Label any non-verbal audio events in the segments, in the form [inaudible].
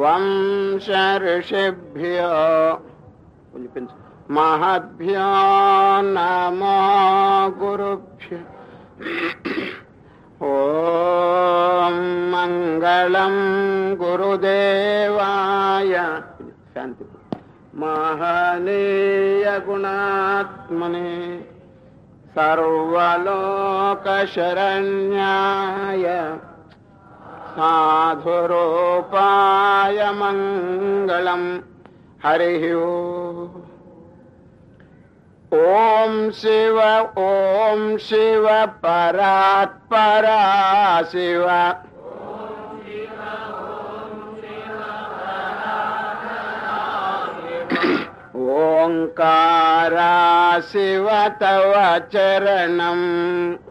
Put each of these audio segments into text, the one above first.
वंश ऋषिभ्यो नमो गुरुभ्य। ॐ मङ्गलं गुरुदेवाय। शान्ति। महनीय गुणात्मने सर्वलोकशरण्याय। धुरोपायमङ्गलम् हरिः ॐ शिव ॐ शिव परात्परा शिव। ओङ्कारा शिव तव चरणम्।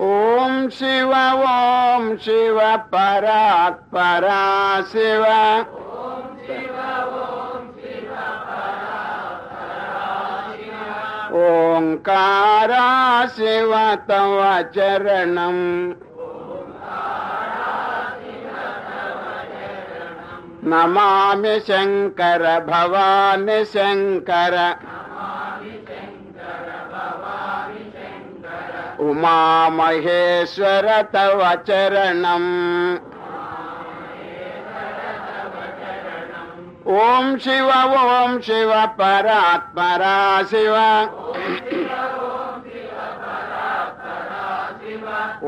ॐ शिव ॐ शिव परात् परा शिव। ओङ्कारा शिव तव चरणम् नमामि शङ्कर भवानि शङ्कर। భవాని శంకర ఉమామహేశ్వర తవ చరణం ఓం శివ ఓం శివ పరాత్మరా శివ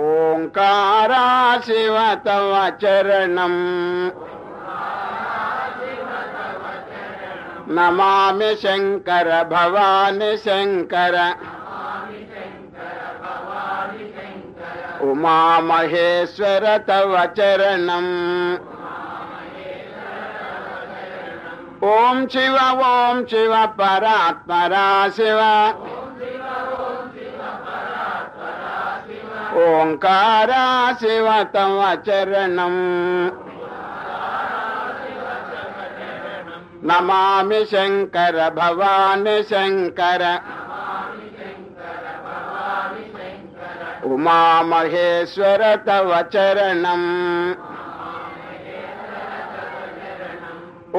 ఓంకారా శివ తవ చరణం నమామి శంకర భవాని శంకర ఉమామహేశ్వర తవ చరణం ఓం శివ ఓం శివ పరాత్మరా శివ ఓంకారా శివ తవ చరణం నమామి శంకర భవాని శంకర ఉమామహేశ్వర తవ చరణం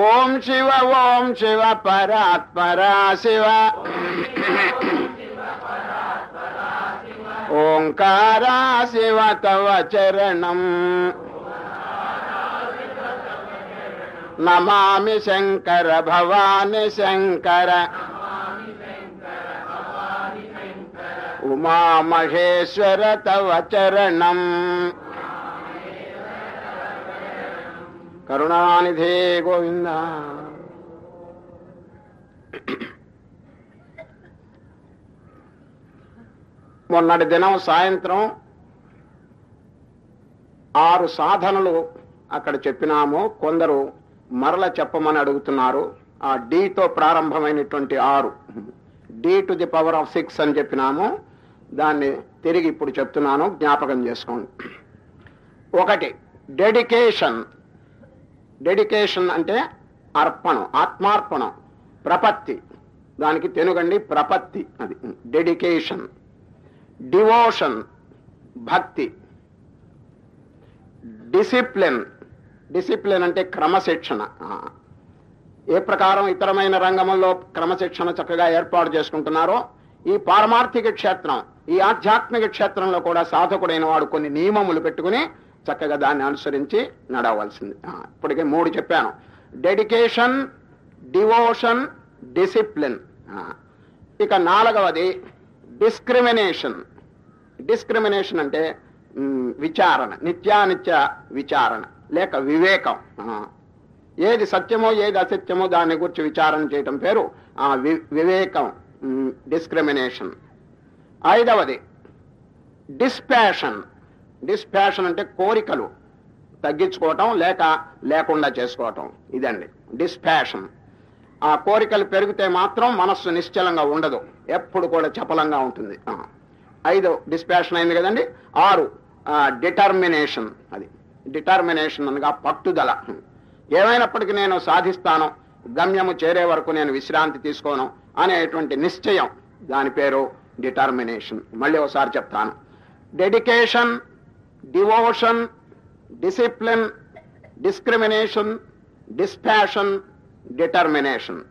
ఓం శివ ఓం శివ పరాత్పరా శివ ఓంకారా శివ తవ చరణం నమామి శంకర భవాని శంకర ఉమామహేశ్వర తవ చరణం. కరుణానిధే గోవింద. మొన్నటి దినం సాయంత్రం ఆరు సాధనలు అక్కడ చెప్పినాము. కొందరు మరల చెప్పమని అడుగుతున్నారు. ఆ డీతో ప్రారంభమైనటువంటి ఆరు. D to the power of six అని చెప్పినాము. దాన్ని తిరిగి ఇప్పుడు చెప్తున్నాను జ్ఞాపకం చేసుకోండి. ఒకటి డెడికేషన్. డెడికేషన్ అంటే అర్పణం ఆత్మార్పణం ప్రపత్తి. దానికి తెనుగండి ప్రపత్తి అది. డెడికేషన్. డివోషన్ భక్తి. డిసిప్లిన్. డిసిప్లిన్ అంటే క్రమశిక్షణ. ఏ ప్రకారం ఇతరమైన రంగంలో క్రమశిక్షణ చక్కగా ఏర్పాటు చేసుకుంటున్నారో ఈ పారమార్థిక క్షేత్రం ఈ ఆధ్యాత్మిక క్షేత్రంలో కూడా సాధకుడైన వాడు కొన్ని నియమములు పెట్టుకుని చక్కగా దాన్ని అనుసరించి నడవలసింది. ఇప్పటికే మూడు చెప్పాను. డెడికేషన్ డివోషన్ డిసిప్లిన్ ఇక నాలుగవది డిస్క్రిమినేషన్ డిస్క్రిమినేషన్ అంటే విచారణ నిత్యానిత్య విచారణ లేక వివేకం. ఏది సత్యమో ఏది అసత్యమో దాని గురించి విచారణ చేయటం పేరు ఆ వి వివేకం డిస్క్రిమినేషన్ ఐదవది డిస్పాషన్ డిస్పాషన్ అంటే కోరికలు. తగ్గించుకోవటం లేక లేకుండా చేసుకోవటం. ఇదండి. డిస్పాషన్ ఆ కోరికలు పెరిగితే మాత్రం మనస్సు నిశ్చలంగా ఉండదు. ఎప్పుడు కూడా చపలంగా ఉంటుంది. ఐదు డిస్పాషన్ అయింది కదండి? ఆరు డిటర్మినేషన్ అది. డిటర్మినేషన్ అనగా పట్టుదల. ఏమైనప్పటికీ నేను సాధిస్తాను. గమ్యము చేరే వరకు నేను విశ్రాంతి తీసుకోను అనేటువంటి నిశ్చయం. దాని పేరు డిటర్మినేషన్. మళ్ళీ ఒకసారి చెప్తాను. Dedication devotion discipline discrimination dispassion determination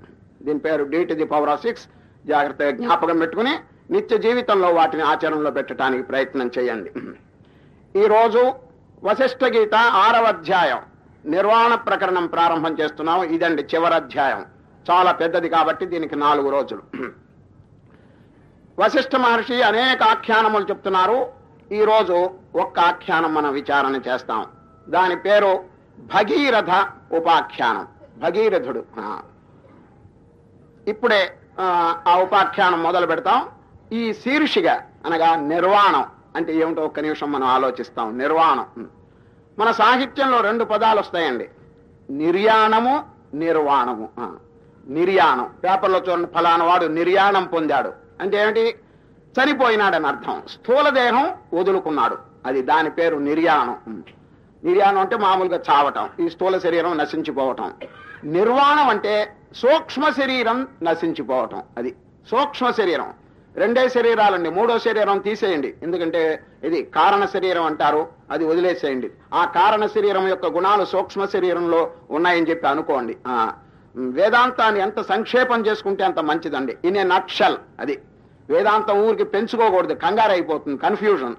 దీని పేరు D to the power of six జాగ్రత్తగా జ్ఞాపకం పెట్టుకుని నిత్య జీవితంలో వాటిని ఆచరణలో పెట్టడానికి ప్రయత్నం చేయండి. ఈరోజు వశిష్ఠ గీత ఆరవ అధ్యాయం. నిర్వాణ ప్రకరణం ప్రారంభం చేస్తున్నాం ఇదండి చివరి అధ్యాయం. చాలా పెద్దది కాబట్టి దీనికి నాలుగు రోజులు. వశిష్ఠ మహర్షి అనేక ఆఖ్యానములు చెప్తున్నారు. ఈరోజు ఒక్క ఆఖ్యానం మనం విచారణ చేస్తాం. దాని పేరు భగీరథ ఉపాఖ్యానం. భగీరథుడు. ఇప్పుడే ఆ, ఉపాఖ్యానం మొదలు పెడతాం. ఈ శీర్షిక అనగా నిర్వాణం అంటే ఏమిటో ఒక్క నిమిషం మనం ఆలోచిస్తాం. నిర్వాణం. మన సాహిత్యంలో రెండు పదాలు వస్తాయండి. నిర్యాణము నిర్వాణము. నిర్యాణం. పేపర్లో చూడండి ఫలానా వాడు నిర్యాణం పొందాడు. అంటే ఏమిటి? చనిపోయినాడని అర్థం. స్థూల దేహం వదులుకున్నాడు. అది దాని పేరు నిర్యాణం. నిర్యాణం అంటే మామూలుగా చావటం. ఈ స్థూల శరీరం నశించిపోవటం. నిర్వాణం అంటే సూక్ష్మ శరీరం నశించిపోవటం. అది సూక్ష్మ శరీరం. రెండే శరీరాలండి. మూడో శరీరం తీసేయండి. ఎందుకంటే ఇది కారణ శరీరం అంటారు. అది వదిలేసేయండి. ఆ కారణ శరీరం యొక్క గుణాలు సూక్ష్మ శరీరంలో ఉన్నాయని చెప్పి అనుకోండి. వేదాంతాన్ని ఎంత సంక్షేపం చేసుకుంటే అంత మంచిదండి. ఇన్ ఏ నక్షల్ అది. వేదాంతం ఊరికి పెంచుకోకూడదు కంగారు అయిపోతుంది కన్ఫ్యూజన్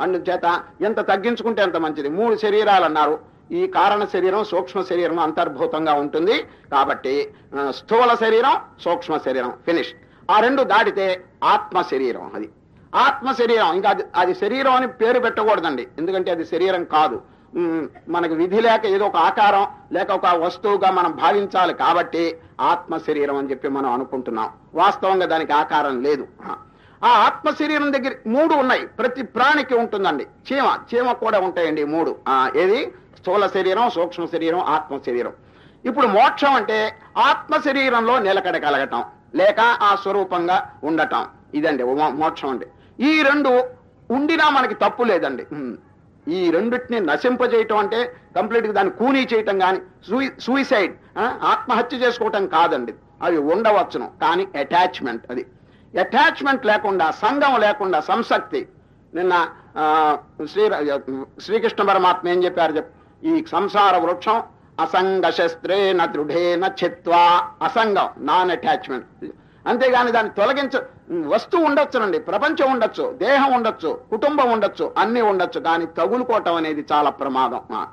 అందుచేత ఎంత తగ్గించుకుంటే అంత మంచిది. మూడు శరీరాలు అన్నారు ఈ కారణ శరీరం సూక్ష్మ శరీరం అంతర్భూతంగా ఉంటుంది. కాబట్టి స్థూల శరీరం సూక్ష్మ శరీరం. ఫినిష్ ఆ రెండు దాటితే ఆత్మ శరీరం అది. ఆత్మ శరీరం ఇంకా అది అది శరీరం అని పేరు పెట్టకూడదండి. ఎందుకంటే అది శరీరం కాదు. మనకు విధి లేక ఏదో ఒక ఆకారం లేక ఒక వస్తువుగా మనం భావించాలి కాబట్టి ఆత్మ శరీరం అని చెప్పి మనం అనుకుంటున్నాం. వాస్తవంగా దానికి ఆకారం లేదు. ఆ ఆత్మ శరీరం దగ్గర మూడు ఉన్నాయి. ప్రతి ప్రాణికి ఉంటుందండి. చీమ చీమ కూడా ఉంటాయండి మూడు. ఆ, ఏది? స్థూల శరీరం సూక్ష్మ శరీరం ఆత్మ శరీరం ఇప్పుడు మోక్షం అంటే ఆత్మ శరీరంలో నిలకడ కలగటం లేక ఆ స్వరూపంగా ఉండటం. ఇదండి మోక్షం అండి. ఈ రెండు ఉండినా మనకి తప్పు లేదండి. ఈ రెండింటిని నశింపజేయటం అంటే కంప్లీట్గా దాన్ని కూనీ చేయటం కానీ సూయిసైడ్ ఆత్మహత్య చేసుకోవటం కాదండి. అవి ఉండవచ్చును కానీ అటాచ్మెంట్ అది. అటాచ్మెంట్ లేకుండా సంఘం లేకుండా సంసక్తి. నిన్న శ్రీ శ్రీకృష్ణ పరమాత్మ ఏం చెప్పారు చెప్ ఈ సంసార వృక్షం అసంగ శస్త్రేణ దృఢేన చిత్వా అసంగం నాన్ అటాచ్మెంట్ అంతేగాని దాన్ని తొలగించ వస్తువు ఉండొచ్చునండి. ప్రపంచం ఉండొచ్చు దేహం ఉండొచ్చు కుటుంబం ఉండొచ్చు అన్ని ఉండొచ్చు. కానీ తగులుకోవటం అనేది చాలా ప్రమాదం. ఆ.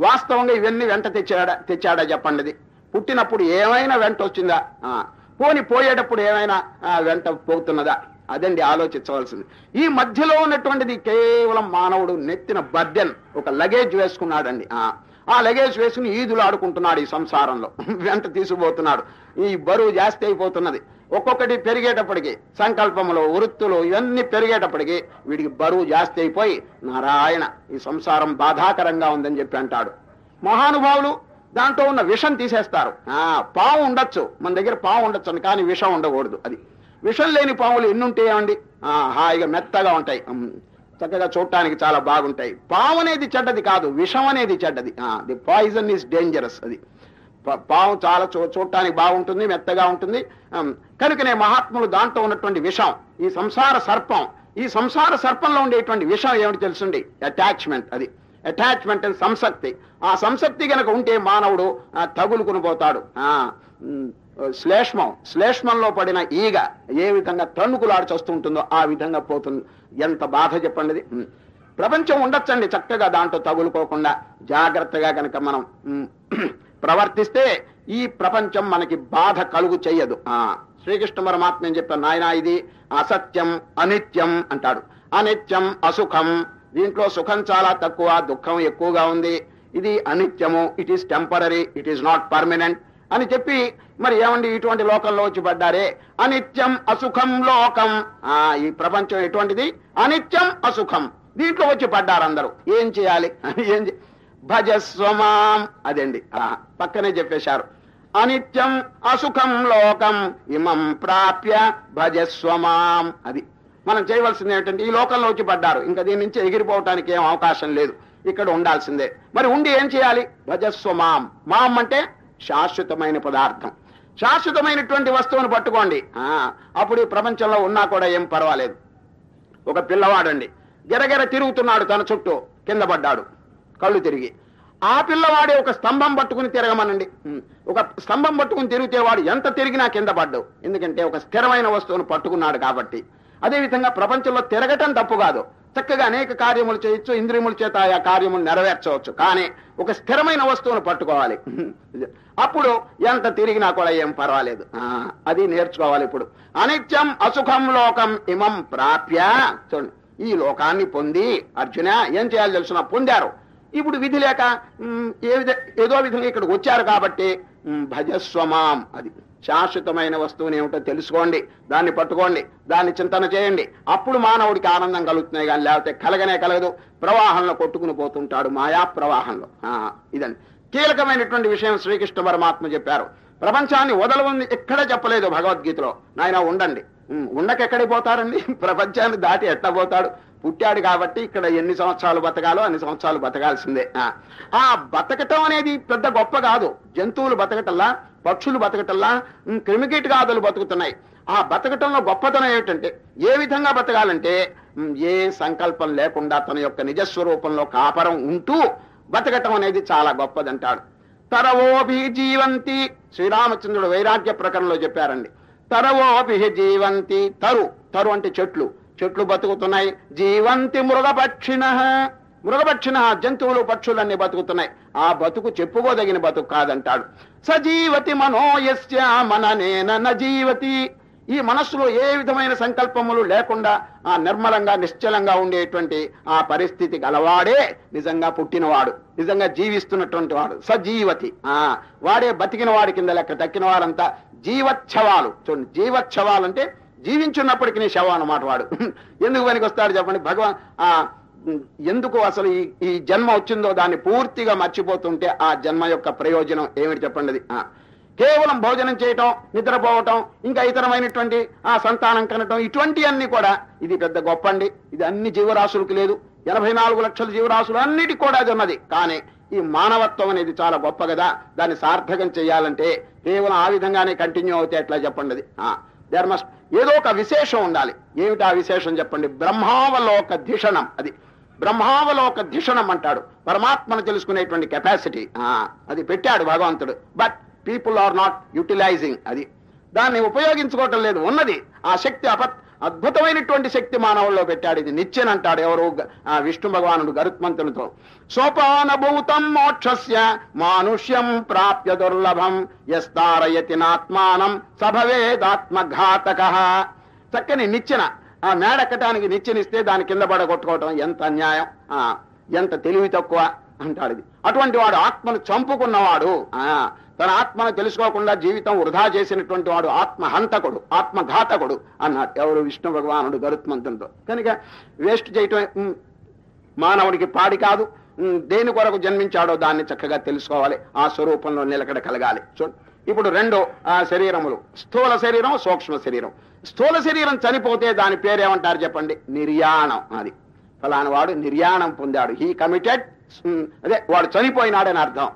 వాస్తవంగా ఇవన్నీ వెంట తెచ్చాడా తెచ్చాడా చెప్పండిది పుట్టినప్పుడు ఏమైనా వెంట వచ్చిందా? ఆ. పోని పోయేటప్పుడు ఏమైనా ఆ, వెంట పోతున్నదా? అదండి ఆలోచించవలసింది. ఈ మధ్యలో ఉన్నటువంటిది కేవలం మానవుడు నెత్తిన బర్డెన్ ఒక లగేజ్ వేసుకున్నాడండి. ఆ. లగేజ్ వేసుకుని ఈదులు ఆడుకుంటున్నాడు ఈ సంసారంలో. వెంట తీసుకుపోతున్నాడు. ఈ బరువు జాస్తి అయిపోతున్నది. ఒక్కొక్కటి పెరిగేటప్పటికి సంకల్పములు వృత్తులు ఇవన్నీ పెరిగేటప్పటికి వీడికి బరువు జాస్తి అయిపోయి నారాయణ ఈ సంసారం బాధాకరంగా ఉందని చెప్పి అంటాడు. మహానుభావులు దాంట్లో ఉన్న విషం తీసేస్తారు. ఆ పాము ఉండొచ్చు. మన దగ్గర పావు ఉండొచ్చు కానీ విషం ఉండకూడదు. అది విషం లేని పాములు ఎన్నుంటాయండి ఆ, హాయిగా మెత్తగా ఉంటాయి. చక్కగా చూడటానికి చాలా బాగుంటాయి. పాము అనేది చెడ్డది కాదు విషం అనేది చెడ్డది. ది పాయిజన్ ఈస్ డేంజరస్ అది. పాము చాలా చూ చూడటానికి బాగుంటుంది మెత్తగా ఉంటుంది. కనుకనే మహాత్ములు దాంట్లో ఉన్నటువంటి విషం ఈ సంసార సర్పం ఈ సంసార సర్పంలో ఉండేటువంటి విషయం ఏమిటి తెలుసుండి? అటాచ్మెంట్ అది. అటాచ్మెంట్ సంసక్తి. ఆ సంసక్తి గనక ఉంటే మానవుడు తగులుకుని పోతాడు. శ్లేష్మం. శ్లేష్మంలో పడిన ఈగ ఏ విధంగా తణుకులాడుచొస్తుంటుందో ఆ విధంగా పోతుంది. ఎంత బాధ చెప్పండి ప్రపంచం ఉండొచ్చండి చక్కగా దాంట్లో తగులుకోకుండా. జాగ్రత్తగా కనుక మనం [clears throat] ప్రవర్తిస్తే ఈ ప్రపంచం మనకి బాధ కలుగు చెయ్యదు. ఆ శ్రీకృష్ణ పరమాత్మ ఏం చెప్పారు నాయన ఇది అసత్యం అనిత్యం అంటాడు. అనిత్యం అసుఖం. దీంట్లో సుఖం చాలా తక్కువ దుఃఖం ఎక్కువగా ఉంది. ఇది అనిత్యము it is temporary it is not permanent అని చెప్పి మరి ఏమండి ఇటువంటి లోకంలో వచ్చి పడ్డారే? అనిత్యం అసుఖం లోకం. ఆ ఈ ప్రపంచం ఎటువంటిది? అనిత్యం అసుఖం. దీంట్లో వచ్చి పడ్డారు అందరూ ఏం చేయాలి? [laughs] ఏం భజస్వమాం. అదండి. ఆ, పక్కనే చెప్పేశారు. అనిత్యం అసుఖం లోకం ఇమం ప్రాప్య భజస్వమాం. అది. మనం చేయవలసింది ఏంటంటే ఈ లోకంలో వచ్చి పడ్డారు. ఇంకా దీని నుంచి ఎగిరిపోవటానికి ఏం అవకాశం లేదు. ఇక్కడ ఉండాల్సిందే. మరి ఉండి ఏం చేయాలి? భజస్వమాం. మాం అంటే శాశ్వతమైన పదార్థం. శాశ్వతమైనటువంటి వస్తువును పట్టుకోండి. అప్పుడు ఈ ప్రపంచంలో ఉన్నా కూడా ఏం పర్వాలేదు. ఒక పిల్లవాడండి. గిరగిర తిరుగుతున్నాడు తన చుట్టూ కింద పడ్డాడు కళ్ళు తిరిగి. ఆ పిల్లవాడే ఒక స్తంభం పట్టుకుని తిరగమనండి. ఒక స్తంభం పట్టుకుని తిరిగితే వాడు ఎంత తిరిగినా కింద పడ్డావు ఎందుకంటే ఒక స్థిరమైన వస్తువును పట్టుకున్నాడు కాబట్టి. అదేవిధంగా ప్రపంచంలో తిరగటం తప్పు కాదు. చక్కగా అనేక కార్యములు చేయొచ్చు ఇంద్రియముల చేత ఆ కార్యములు నెరవేర్చవచ్చు. కానీ ఒక స్థిరమైన వస్తువును పట్టుకోవాలి. అప్పుడు ఎంత తిరిగినా కూడా ఏం పర్వాలేదు. అది నేర్చుకోవాలి ఇప్పుడు. అనిత్యం అసుఖం లోకం ఇమం ప్రాప్య. చూడండి ఈ లోకాన్ని పొంది అర్జున ఏం చేయాలి తెలుసిన? పొందారు. ఇప్పుడు విధి లేక ఏ విధ ఏదో విధంగా ఇక్కడికి వచ్చారు కాబట్టి భజస్వమాం అది. శాశ్వతమైన వస్తువుని ఏమిటో తెలుసుకోండి దాన్ని పట్టుకోండి దాన్ని చింతన చేయండి. అప్పుడు మానవుడికి ఆనందం కలుగుతున్నాయి కానీ లేకపోతే కలగనే కలగదు. ప్రవాహంలో కొట్టుకుని పోతుంటాడు మాయా ప్రవాహంలో. ఆ, ఇదండి. కీలకమైనటువంటి విషయం శ్రీకృష్ణ పరమాత్మ చెప్పారు. ప్రపంచాన్ని వదలవుంది ఎక్కడ చెప్పలేదు భగవద్గీతలో. నాయన ఉండండి. ఉండకెక్కడికి పోతారండి? [laughs] ప్రపంచాన్ని దాటి ఎట్లా పోతాడు? పుట్టాడు కాబట్టి ఇక్కడ ఎన్ని సంవత్సరాలు బతకాలో అన్ని సంవత్సరాలు బతకాల్సిందే. ఆ. ఆ బతకటం అనేది పెద్ద గొప్ప కాదు. జంతువులు బతకటల్లా పక్షులు బతకటంలా క్రిమికీట్ క్రిమికీటకాదులు బతుకుతున్నాయి. ఆ బతకటంలో గొప్పతనం ఏమిటంటే ఏ విధంగా బతకాలంటే ఏ సంకల్పం లేకుండా తన యొక్క నిజస్వరూపంలో కాపరం ఉంటూ బతకటం అనేది చాలా గొప్పదంటాడు. తరవోభి జీవంతి శ్రీరామచంద్రుడు వైరాగ్య ప్రకరణలో చెప్పారండి. తరవోభి జీవంతి తరు తరు అంటే చెట్లు. చెట్లు బతుకుతున్నాయి జీవంతి మృగపక్షిణ. మృగపక్షిణ జంతువులు పక్షులన్నీ బతుకుతున్నాయి. ఆ బతుకు చెప్పుకోదగిన బతుకు కాదంటాడు. సజీవతి మనోయస్య మననేన నజీవతి. ఈ మనస్సులో ఏ విధమైన సంకల్పములు లేకుండా ఆ నిర్మలంగా నిశ్చలంగా ఉండేటువంటి ఆ పరిస్థితి గలవాడే నిజంగా పుట్టినవాడు నిజంగా జీవిస్తున్నటువంటి వాడు సజీవతి. ఆ వాడే బతికిన వాడి కింద లెక్క తక్కిన వారంతా జీవచ్ఛవాలు చూడండి జీవచ్ఛవాలు అంటే జీవించున్నప్పటికీ నీ శవం అన్నమాట వాడు. [laughs] ఎందుకు పనికి వస్తాడు చెప్పండి? భగవాన్ ఆ ఎందుకు అసలు ఈ ఈ జన్మ వచ్చిందో దాన్ని పూర్తిగా మర్చిపోతుంటే ఆ జన్మ యొక్క ప్రయోజనం ఏమిటి చెప్పండి. కేవలం భోజనం చేయటం నిద్రపోవటం ఇంకా ఇతరమైనటువంటి ఆ సంతానం కనటం ఇటువంటి అన్ని కూడా ఇది పెద్ద గొప్ప అండి ఇది అన్ని జీవరాశులకు లేదు. ఎనభై నాలుగు లక్షల జీవరాశులు అన్నిటికీ కూడా అది ఉన్నది. కానీ ఈ మానవత్వం అనేది చాలా గొప్ప కదా. దాన్ని సార్థకం చేయాలంటే కేవలం ఆ విధంగానే కంటిన్యూ అవుతే ఎట్లా చెప్పండి. ధర్మ ఏదో ఒక విశేషం ఉండాలి. ఏమిటి ఆ విశేషం చెప్పండి? బ్రహ్మావలోక ధిషణం. అది బ్రహ్మావలోక ధిషణం అంటాడు. పరమాత్మను తెలుసుకునేటువంటి కెపాసిటీ అది పెట్టాడు భగవంతుడు. But people are not utilising అది. దాన్ని ఉపయోగించుకోవటం లేదు. ఉన్నది. ఆ శక్తి అపత్ అద్భుతమైనటువంటి శక్తి మానవుల్లో పెట్టాడు. ఇది నిత్యన్ అంటాడు ఎవరు విష్ణు భగవానుడు గరుత్మంతునితో. సోపానభూతం మోక్షస్య మానుష్యం ప్రాప్య దుర్లభం యస్తారయతి నాత్మానం సభవేదాత్మఘాతక. చక్కని నిచ్చెన. ఆ మేడెక్కటానికి నిచ్చెనిస్తే దాని కింద పడ కొట్టుకోవటం ఎంత అన్యాయం? ఆ ఎంత తెలివి తక్కువ? అంటాడు ఇది. అటువంటి వాడు ఆత్మను చంపుకున్నవాడు ఆ తన ఆత్మను తెలుసుకోకుండా జీవితం వృధా చేసినటువంటి వాడు ఆత్మహంతకుడు ఆత్మఘాతకుడు అన్నాడు. ఎవరు విష్ణు భగవానుడు గరుత్మంతునితో. కనుక వేస్ట్ చేయటం మానవుడికి పాడి కాదు. దేని కొరకు జన్మించాడో దాన్ని చక్కగా తెలుసుకోవాలి. ఆ స్వరూపంలో నిలకడ కలగాలి. చూడు. ఇప్పుడు రెండు ఆ శరీరములు. స్థూల శరీరం సూక్ష్మ శరీరం. స్థూల శరీరం చనిపోతే దాని పేరేమంటారు చెప్పండి? నిర్యాణం. అది. ఫలాని వాడు నిర్యాణం పొందాడు. హీ కమిటెడ్ అదే వాడు చనిపోయినాడని అర్థం.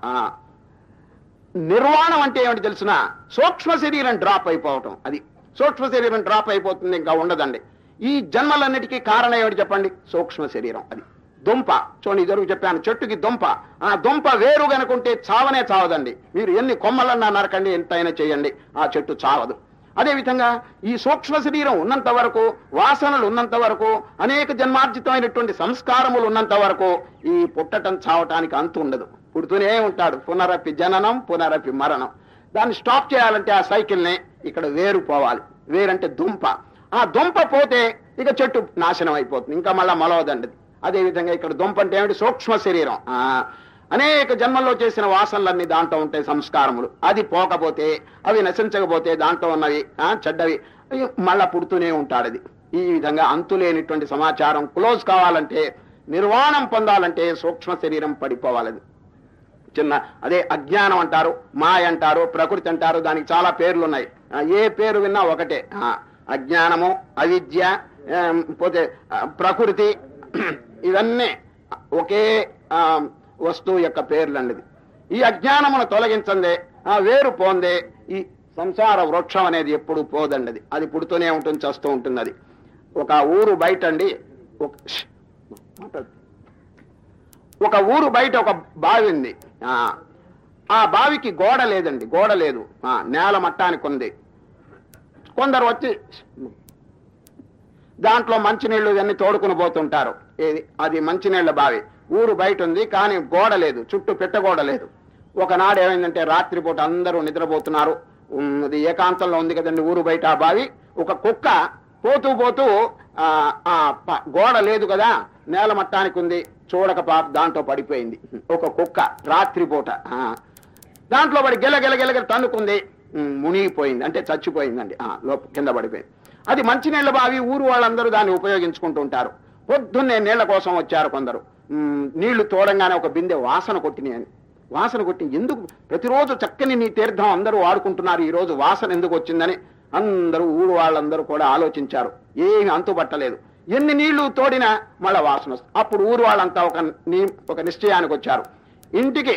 నిర్వాణం అంటే ఏమిటి తెలిసిన? సూక్ష్మ శరీరం డ్రాప్ అయిపోవటం. అది. సూక్ష్మ శరీరం డ్రాప్ అయిపోతుంది ఇంకా ఉండదండి. ఈ జన్మలన్నిటికీ కారణం ఏమిటి చెప్పండి? సూక్ష్మ శరీరం. అది. దుంప. చూడండి ఇద్దరు చెప్పాను చెట్టుకి దుంప. ఆ దుంప వేరు కనుకుంటే చావనే చావదండి. మీరు ఎన్ని కొమ్మలన్నా నరకండి ఎంతైనా చేయండి. ఆ చెట్టు చావదు. అదేవిధంగా ఈ సూక్ష్మ శరీరం ఉన్నంత వరకు వాసనలు ఉన్నంత వరకు అనేక జన్మార్జితమైనటువంటి సంస్కారములు ఉన్నంత వరకు ఈ పుట్టటం చావటానికి అంతు ఉండదు. పుడుతూనే ఉంటాడు. పునరపి జననం పునరపి మరణం. దాన్ని స్టాప్ చేయాలంటే ఆ సైకిల్ని ఇక్కడ వేరు పోవాలి వేరంటే దుంప. ఆ దుంప పోతే ఇక చెట్టు నాశనం అయిపోతుంది. ఇంకా మళ్ళా మొలవదండి అదేవిధంగా ఇక్కడ దుంప అంటే ఏమిటి? సూక్ష్మ శరీరం. ఆ అనేక జన్మల్లో చేసిన వాసనలన్నీ దాంట్లో ఉంటాయి సంస్కారములు. అది పోకపోతే అవి నశించకపోతే దాంట్లో ఉన్నవి చెడ్డవి మళ్ళా పుడుతూనే ఉంటాడు అది. ఈ విధంగా అంతులేనిటువంటి సమాచారం క్లోజ్ కావాలంటే నిర్వాణం పొందాలంటే సూక్ష్మ శరీరం పడిపోవాలది చిన్న అదే అజ్ఞానం అంటారు మాయ అంటారు ప్రకృతి అంటారు దానికి చాలా పేర్లు ఉన్నాయి. ఏ పేరు విన్నా ఒకటే. అజ్ఞానము అవిద్య పోతే ప్రకృతి ఇవన్నీ ఒకే వస్తువు యొక్క పేర్లు అన్నది ఈ అజ్ఞానమును తొలగించందే ఆ వేరు పోందే ఈ సంసార వృక్షం అనేది ఎప్పుడు పోదండి అది పుడుతూనే ఉంటుంది చస్తూ ఉంటుంది అది ఒక ఊరు బయట అండి ఒక ఊరు బయట ఒక బావి ఉంది. ఆ, ఆ బావికి గోడ లేదండి గోడ లేదు. ఆ, నేల మట్టానికి ఉంది. కొందరు వచ్చి దాంట్లో మంచినీళ్ళు ఇవన్నీ తోడుకుని పోతుంటారు. ఏది? అది మంచినీళ్ళ బావి. ఊరు బయట ఉంది కానీ గోడ లేదు చుట్టూ పెట్టగోడ లేదు. ఒకనాడు ఏమైందంటే రాత్రిపూట అందరూ నిద్రపోతున్నారు. ఇది అది ఏకాంతంలో ఉంది కదండి ఊరు బయట ఆ బావి. ఒక కుక్క పోతూ పోతూ ఆ గోడ లేదు కదా నేల మట్టానికి ఉంది చూడక పాప దాంట్లో పడిపోయింది. ఒక కుక్క రాత్రిపూట దాంట్లో పడి గెల గెల గెల తన్నుకుంది. మునిగిపోయింది అంటే చచ్చిపోయిందండి. లోప కింద పడిపోయింది. అది మంచినీళ్ళ బావి ఊరు వాళ్ళందరూ దాన్ని ఉపయోగించుకుంటూ ఉంటారు. పొద్దున్నే నీళ్ళ కోసం వచ్చారు కొందరు. నీళ్ళు తోడంగానే ఒక బిందె వాసన కొట్టినాయని వాసన కొట్టి ఎందుకు? ప్రతిరోజు చక్కని నీ తీర్థం అందరూ వాడుకుంటున్నారు. ఈరోజు వాసన ఎందుకు వచ్చిందని అందరూ ఊరు వాళ్ళందరూ కూడా ఆలోచించారు. ఏమి అంతుపట్టలేదు ఎన్ని నీళ్ళు తోడినా మళ్ళా వాసన వస్తుంది. అప్పుడు ఊరు వాళ్ళంతా ఒక నీ ఒక నిశ్చయానికి వచ్చారు. ఇంటికి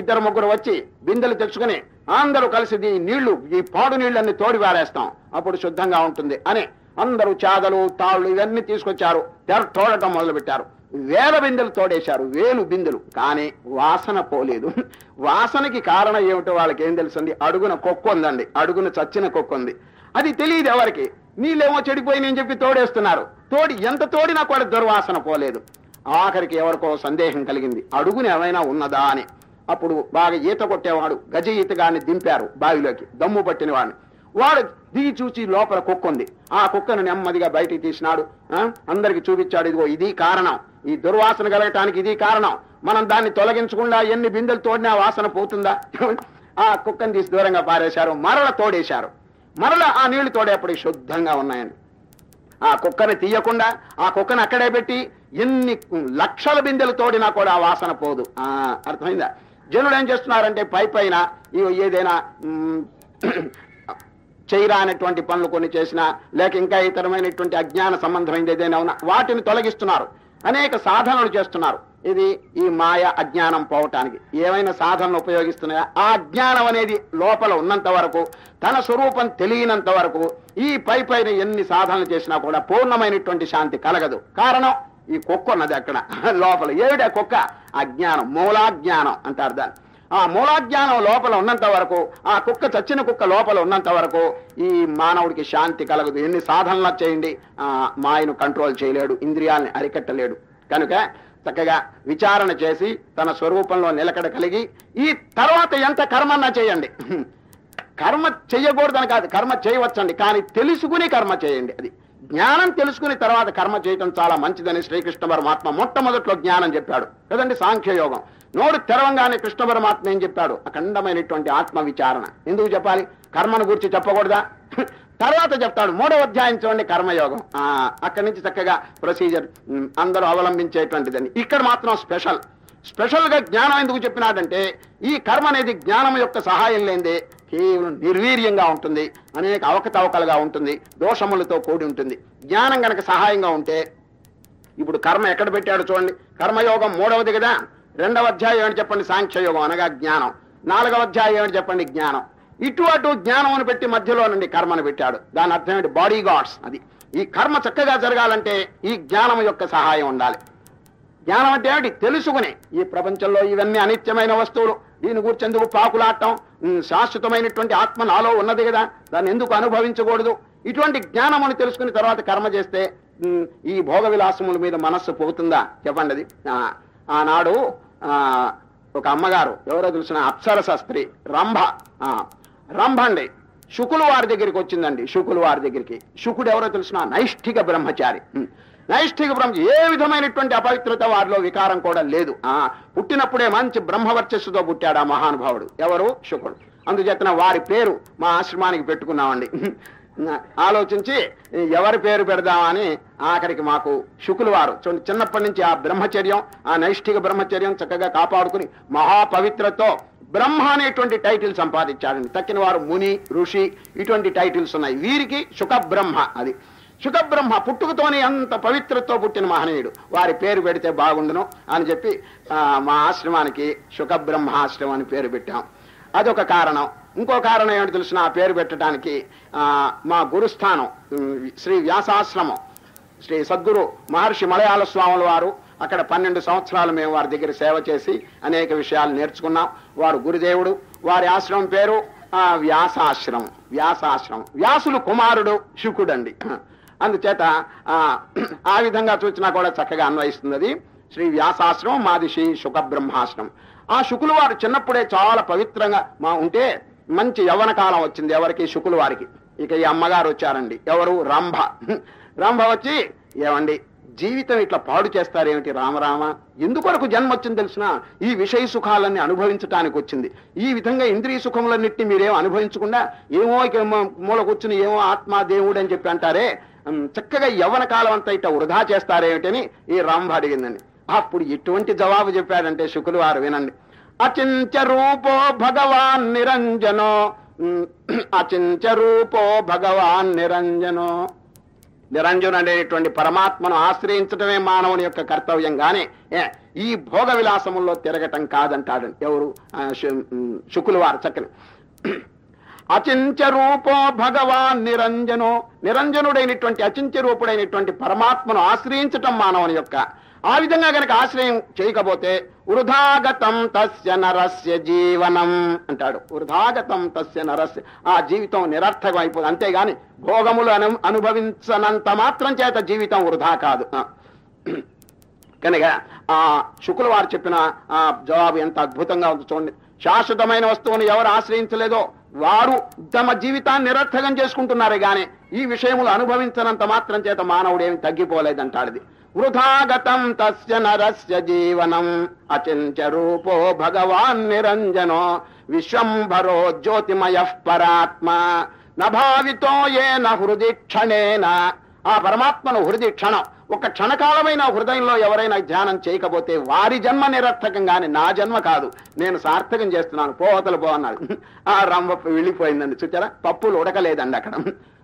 ఇద్దరు ముగ్గురు వచ్చి బిందెలు తెచ్చుకుని అందరూ కలిసి ఈ నీళ్ళు ఈ పాడు నీళ్ళన్ని తోడి వారేస్తాం. అప్పుడు శుద్ధంగా ఉంటుంది అని అందరూ చాదలు తాళ్ళు ఇవన్నీ తీసుకొచ్చారు. తోడటం మొదలు పెట్టారు వేల బిందెలు తోడేశారు వేలు బిందెలు. కానీ వాసన పోలేదు. వాసనకి కారణం ఏమిటో వాళ్ళకి ఏం తెలుసండి? అడుగున కుక్క ఉందండి. అడుగున చచ్చిన కుక్క ఉంది. అది తెలియదు ఎవరికి. నీళ్ళేమో చెడిపోయినని చెప్పి తోడేస్తున్నారు. తోడి ఎంత తోడినా కూడా దుర్వాసన పోలేదు. ఆఖరికి ఎవరికో సందేహం కలిగింది. అడుగున ఏమైనా ఉన్నదా అని. అప్పుడు బాగా ఈత కొట్టేవాడు గజ ఈతగాన్ని దింపారు బావిలోకి దమ్ము పట్టిన వాడిని. వాడు దిగి చూచి లోపల కుక్క ఉంది. ఆ కుక్కను నెమ్మదిగా బయటికి తీసినాడు. అందరికి చూపించాడు ఇదిగో ఇది కారణం. ఈ దుర్వాసన కలగటానికి ఇది కారణం. మనం దాన్ని తొలగించకుండా ఎన్ని బిందెలు తోడినా వాసన పోతుందా? ఆ కుక్కను తీసి దూరంగా పారేశారు మరల తోడేశారు. మరల ఆ నీళ్ళు తోడేపటికి శుద్ధంగా ఉన్నాయండి. ఆ కుక్కని తీయకుండా ఆ కుక్కను అక్కడే పెట్టి ఎన్ని లక్షల బిందెలు తోడినా కూడా ఆ వాసన పోదు. ఆ అర్థమైందా? జనులు ఏం చేస్తున్నారంటే పై పైన ఏదైనా మ్, చేయరానటువంటి పనులు కొన్ని చేసినా లేక ఇంకా ఇతరమైనటువంటి అజ్ఞాన సంబంధమైనది ఏదైనా ఉన్నా వాటిని తొలగిస్తున్నారు. అనేక సాధనలు చేస్తున్నారు. ఇది ఈ మాయ అజ్ఞానం పోవటానికి. ఏమైనా సాధనలు ఉపయోగిస్తున్నాయా? ఆ అజ్ఞానం అనేది లోపల ఉన్నంత వరకు తన స్వరూపం తెలియనంత వరకు ఈ పై పైన ఎన్ని సాధనలు చేసినా కూడా పూర్ణమైనటువంటి శాంతి కలగదు. కారణం ఈ కుక్క ఉన్నది అక్కడ. లోపల. ఏమిటా కుక్క? అజ్ఞానం మూలాజ్ఞానం అంటారు దాన్ని. ఆ మూలాజ్ఞానం లోపల ఉన్నంత వరకు ఆ కుక్క చచ్చిన కుక్క లోపల ఉన్నంత వరకు ఈ మానవుడికి శాంతి కలగదు. ఎన్ని సాధనలు చేయండి ఆ మాయను కంట్రోల్ చేయలేడు ఇంద్రియాలని అరికట్టలేడు. కనుక చక్కగా విచారణ చేసి తన స్వరూపంలో నిలకడ కలిగి ఈ తర్వాత ఎంత కర్మన్నా చేయండి. కర్మ చెయ్యకూడదని కాదు కర్మ చేయవచ్చండి. కానీ తెలుసుకుని కర్మ చేయండి అది. జ్ఞానం తెలుసుకుని తర్వాత కర్మ చేయటం చాలా మంచిదని శ్రీకృష్ణ పరమాత్మ మొట్టమొదట్లో జ్ఞానం చెప్పాడు. కదండి సాంఖ్యయోగం నోరు తెరవంగానే కృష్ణ పరమాత్మ ఏం చెప్పాడు? అఖండమైనటువంటి ఆత్మ విచారణ ఎందుకు చెప్పాలి? కర్మను గురించి చెప్పకూడదా? [laughs] తర్వాత చెప్తాడు. మూడవ అధ్యాయం చూడండి కర్మయోగం. అక్కడి నుంచి చక్కగా ప్రొసీజర్ అందరూ అవలంబించేటువంటిదని. ఇక్కడ మాత్రం స్పెషల్ స్పెషల్గా జ్ఞానం ఎందుకు చెప్పినాడంటే ఈ కర్మ అనేది జ్ఞానం యొక్క సహాయం లేనిదే కేవలం నిర్వీర్యంగా ఉంటుంది అనేక అవకతవకలుగా ఉంటుంది దోషములతో కూడి ఉంటుంది. జ్ఞానం గనక సహాయంగా ఉంటే ఇప్పుడు కర్మ ఎక్కడ పెట్టాడు చూడండి. కర్మయోగం మూడవది కదా. రెండవ అధ్యాయం ఏమిటి చెప్పండి? సాంఖ్యయోగం అనగా జ్ఞానం. నాలుగవ అధ్యాయం ఏమిటి చెప్పండి? జ్ఞానం. ఇటు అటు జ్ఞానం అని పెట్టి మధ్యలో నుండి కర్మను పెట్టాడు. దాని అర్థం ఏంటి? బాడీ గాడ్స్ అది. ఈ కర్మ చక్కగా జరగాలంటే ఈ జ్ఞానం యొక్క సహాయం ఉండాలి. జ్ఞానం అంటే ఏమిటి? తెలుసుకుని. ఈ ప్రపంచంలో ఇవన్నీ అనిత్యమైన వస్తువులు. దీని గురించి ఎందుకు పాకులాడటం శాశ్వతమైనటువంటి ఆత్మ నాలో ఉన్నది కదా. దాన్ని ఎందుకు అనుభవించకూడదు? ఇటువంటి జ్ఞానమును తెలుసుకుని తర్వాత కర్మ చేస్తే ఈ భోగ విలాసముల మీద మనస్సు పోతుందా? చెప్పండి అది. ఆ, ఆనాడు ఆ, ఒక అమ్మగారు ఎవరో తెలిసిన అప్సరస స్త్రీ రంభ రంభ అండి. శుకులు వారి దగ్గరికి వచ్చిందండి శుకులు వారి దగ్గరికి. శుకుడు ఎవరో తెలిసిన నైష్ఠిక బ్రహ్మచారి. నైష్ఠిక బ్రహ్మ ఏ విధమైనటువంటి అపవిత్రత వారిలో వికారం కూడా లేదు. ఆ పుట్టినప్పుడే మంచి బ్రహ్మవర్చస్సుతో పుట్టాడు ఆ మహానుభావుడు. ఎవరు? శుకుడు అందుచేతన వారి పేరు మా ఆశ్రమానికి పెట్టుకున్నామండి. ఆలోచించి ఎవరి పేరు పెడదామని ఆఖరికి మాకు శుకులు వారు చూడండి చిన్నప్పటి నుంచి ఆ బ్రహ్మచర్యం ఆ నైష్ఠిక బ్రహ్మచర్యం చక్కగా కాపాడుకుని మహాపవిత్రతో బ్రహ్మ అనేటువంటి టైటిల్ సంపాదించాడండి. తక్కిన వారు ముని ఋషి ఇటువంటి టైటిల్స్ ఉన్నాయి. వీరికి శుక బ్రహ్మ అది. శుక పుట్టుకతోనే అంత పవిత్రతో పుట్టిన మహనీయుడు. వారి పేరు పెడితే బాగుండును అని చెప్పి మా ఆశ్రమానికి శుక అని పేరు పెట్టాం. అదొక కారణం. ఇంకో కారణం ఏమిటి తెలిసిన ఆ పేరు పెట్టడానికి మా గురుస్థానం శ్రీ వ్యాసాశ్రమం శ్రీ సద్గురు మహర్షి మలయాళ స్వాముల వారు అక్కడ పన్నెండు సంవత్సరాలు మేము వారి దగ్గర సేవ చేసి అనేక విషయాలు నేర్చుకున్నాం. వారు గురుదేవుడు వారి ఆశ్రమం పేరు వ్యాసాశ్రమం వ్యాసాశ్రమం. వ్యాసులు కుమారుడు శుకుడండి. అందుచేత ఆ, విధంగా చూసినా కూడా చక్కగా అన్వయిస్తున్నది శ్రీ వ్యాసాశ్రమం మాది శ్రీ శుక బ్రహ్మాశ్రమం ఆ శుకులు వారు చిన్నప్పుడే చాలా పవిత్రంగా మా ఉంటే మంచి యవ్వన కాలం వచ్చింది ఎవరికి? శుకులు వారికి ఇక ఈ అమ్మగారు వచ్చారండి. ఎవరు? రంభ. రంభ వచ్చి ఏమండి జీవితం ఇట్లా పాడు చేస్తారేమిటి రామరామ? ఎందుకొరకు జన్మ వచ్చింది తెలిసిన? ఈ విషయ సుఖాలన్నీ అనుభవించటానికి వచ్చింది. ఈ విధంగా ఇంద్రియ సుఖములన్నింటినీ మీరేం అనుభవించకుండా ఏమో ఇక మూల కూర్చుని ఏమో ఆత్మ దేవుడు అని చెప్పి అంటారే? చక్కగా యవ్వన కాలం అంతా ఇట్లా వృధా చేస్తారేమిటని ఈ రాంభ అడిగిందండి. అప్పుడు ఎటువంటి జవాబు చెప్పాడంటే శుకులు వారు వినండి. అచించ రూపో భగవాన్ నిరంజనో. ఉమ్, అచించ రూపో భగవాన్ నిరంజనో. నిరంజను అనేటువంటి పరమాత్మను ఆశ్రయించడమే మానవుని యొక్క కర్తవ్యం గాని ఏ, ఈ భోగ విలాసముల్లో తిరగటం కాదంటాడు ఎవరు? శుకులు వారు చక్కని. అచించ రూపో భగవాన్ నిరంజనో నిరంజనుడైనటువంటి అచించ రూపుడైనటువంటి పరమాత్మను ఆశ్రయించటం మానవుని యొక్క. ఆ విధంగా గనక ఆశ్రయం చేయకపోతే వృధాగతం తస్య నరస్య జీవనం అంటాడు. వృధాగతం తస్య నరస్య. ఆ జీవితం నిరర్థకం అయిపోదు. అంతేగాని భోగములు అను అనుభవించనంత మాత్రం చేత జీవితం వృధా కాదు. కనుక ఆ శుకుల వారు చెప్పిన ఆ జవాబు ఎంత అద్భుతంగా ఉంది చూడండి. శాశ్వతమైన వస్తువును ఎవరు ఆశ్రయించలేదో వారు తమ జీవితాన్ని నిరర్థకం చేసుకుంటున్నారే గాని ఈ విషయములు అనుభవించనంత మాత్రం చేత మానవుడేమి తగ్గిపోలేదంటాడు వృధాగతం తస్య నరస్య జీవనం అచించ రూపో భగవాన్ నిరంజనో విశ్వంభరో జ్యోతిమయ పరాత్మ. నభావితో ఏన హృది క్షణేన ఆ పరమాత్మను హృది క్షణం ఒక క్షణకాలమైన హృదయంలో ఎవరైనా ధ్యానం చేయకపోతే వారి జన్మ నిరర్థకం గాని నా జన్మ కాదు. నేను సార్థకం చేస్తున్నాను. పోవతలు పో అన్నాడు. ఆ రంభ వెళ్ళిపోయిందండి. చూచారా? పప్పులు ఉడకలేదండి అక్కడ.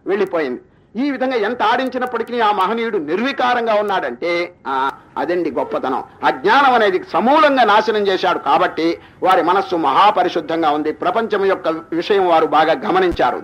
వెళ్ళిపోయింది. ఈ విధంగా ఎంత ఆడించినప్పటికీ ఆ మహనీయుడు నిర్వికారంగా ఉన్నాడంటే ఆ అదండి గొప్పతనం. అజ్ఞానం అనేది సమూలంగా నాశనం చేశాడు కాబట్టి వారి మనస్సు మహాపరిశుద్ధంగా ఉంది. ప్రపంచం యొక్క విషయం వారు బాగా గమనించారు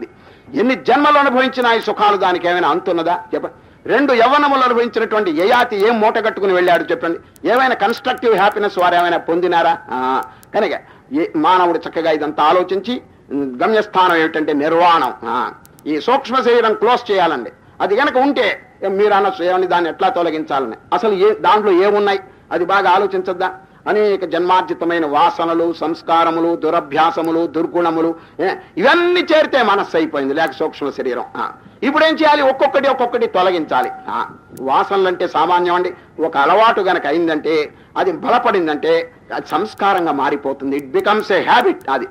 ఎన్ని జన్మలు అనుభవించిన ఈ సుఖాలు దానికి ఏమైనా అంతున్నదా? చెప్పండి రెండు యవ్వనములు అనుభవించినటువంటి యయాతి ఏం మూట కట్టుకుని వెళ్ళాడు చెప్పండి. ఏమైనా కన్స్ట్రక్టివ్ హ్యాపీనెస్ వారు ఏమైనా పొందినారా? ఆ, కనుక ఏ- మానవుడు చక్కగా ఇదంతా ఆలోచించి గమ్యస్థానం ఏమిటంటే నిర్వాణం. ఆ, ఈ సూక్ష్మ శరీరం క్లోజ్ చేయాలండి. అది కనుక ఉంటే మీరు అనొచ్చు ఏమని దాన్ని ఎట్లా తొలగించాలని. అసలు ఏ దాంట్లో ఏమున్నాయి? అది బాగా ఆలోచించద్దా? అనేక జన్మార్జితమైన వాసనలు సంస్కారములు దురభ్యాసములు దుర్గుణములు ఇవన్నీ చేరితే మనస్సు అయిపోయింది లేక సూక్ష్మ శరీరం. ఆ. ఇప్పుడు ఏం చేయాలి? ఒక్కొక్కటి ఒక్కొక్కటి తొలగించాలి. వాసనలు అంటే సామాన్యం అండి. ఒక అలవాటు గనక అయిందంటే అది బలపడిందంటే అది సంస్కారంగా మారిపోతుంది. ఇట్ బికమ్స్ ఏ హ్యాబిట్ అది.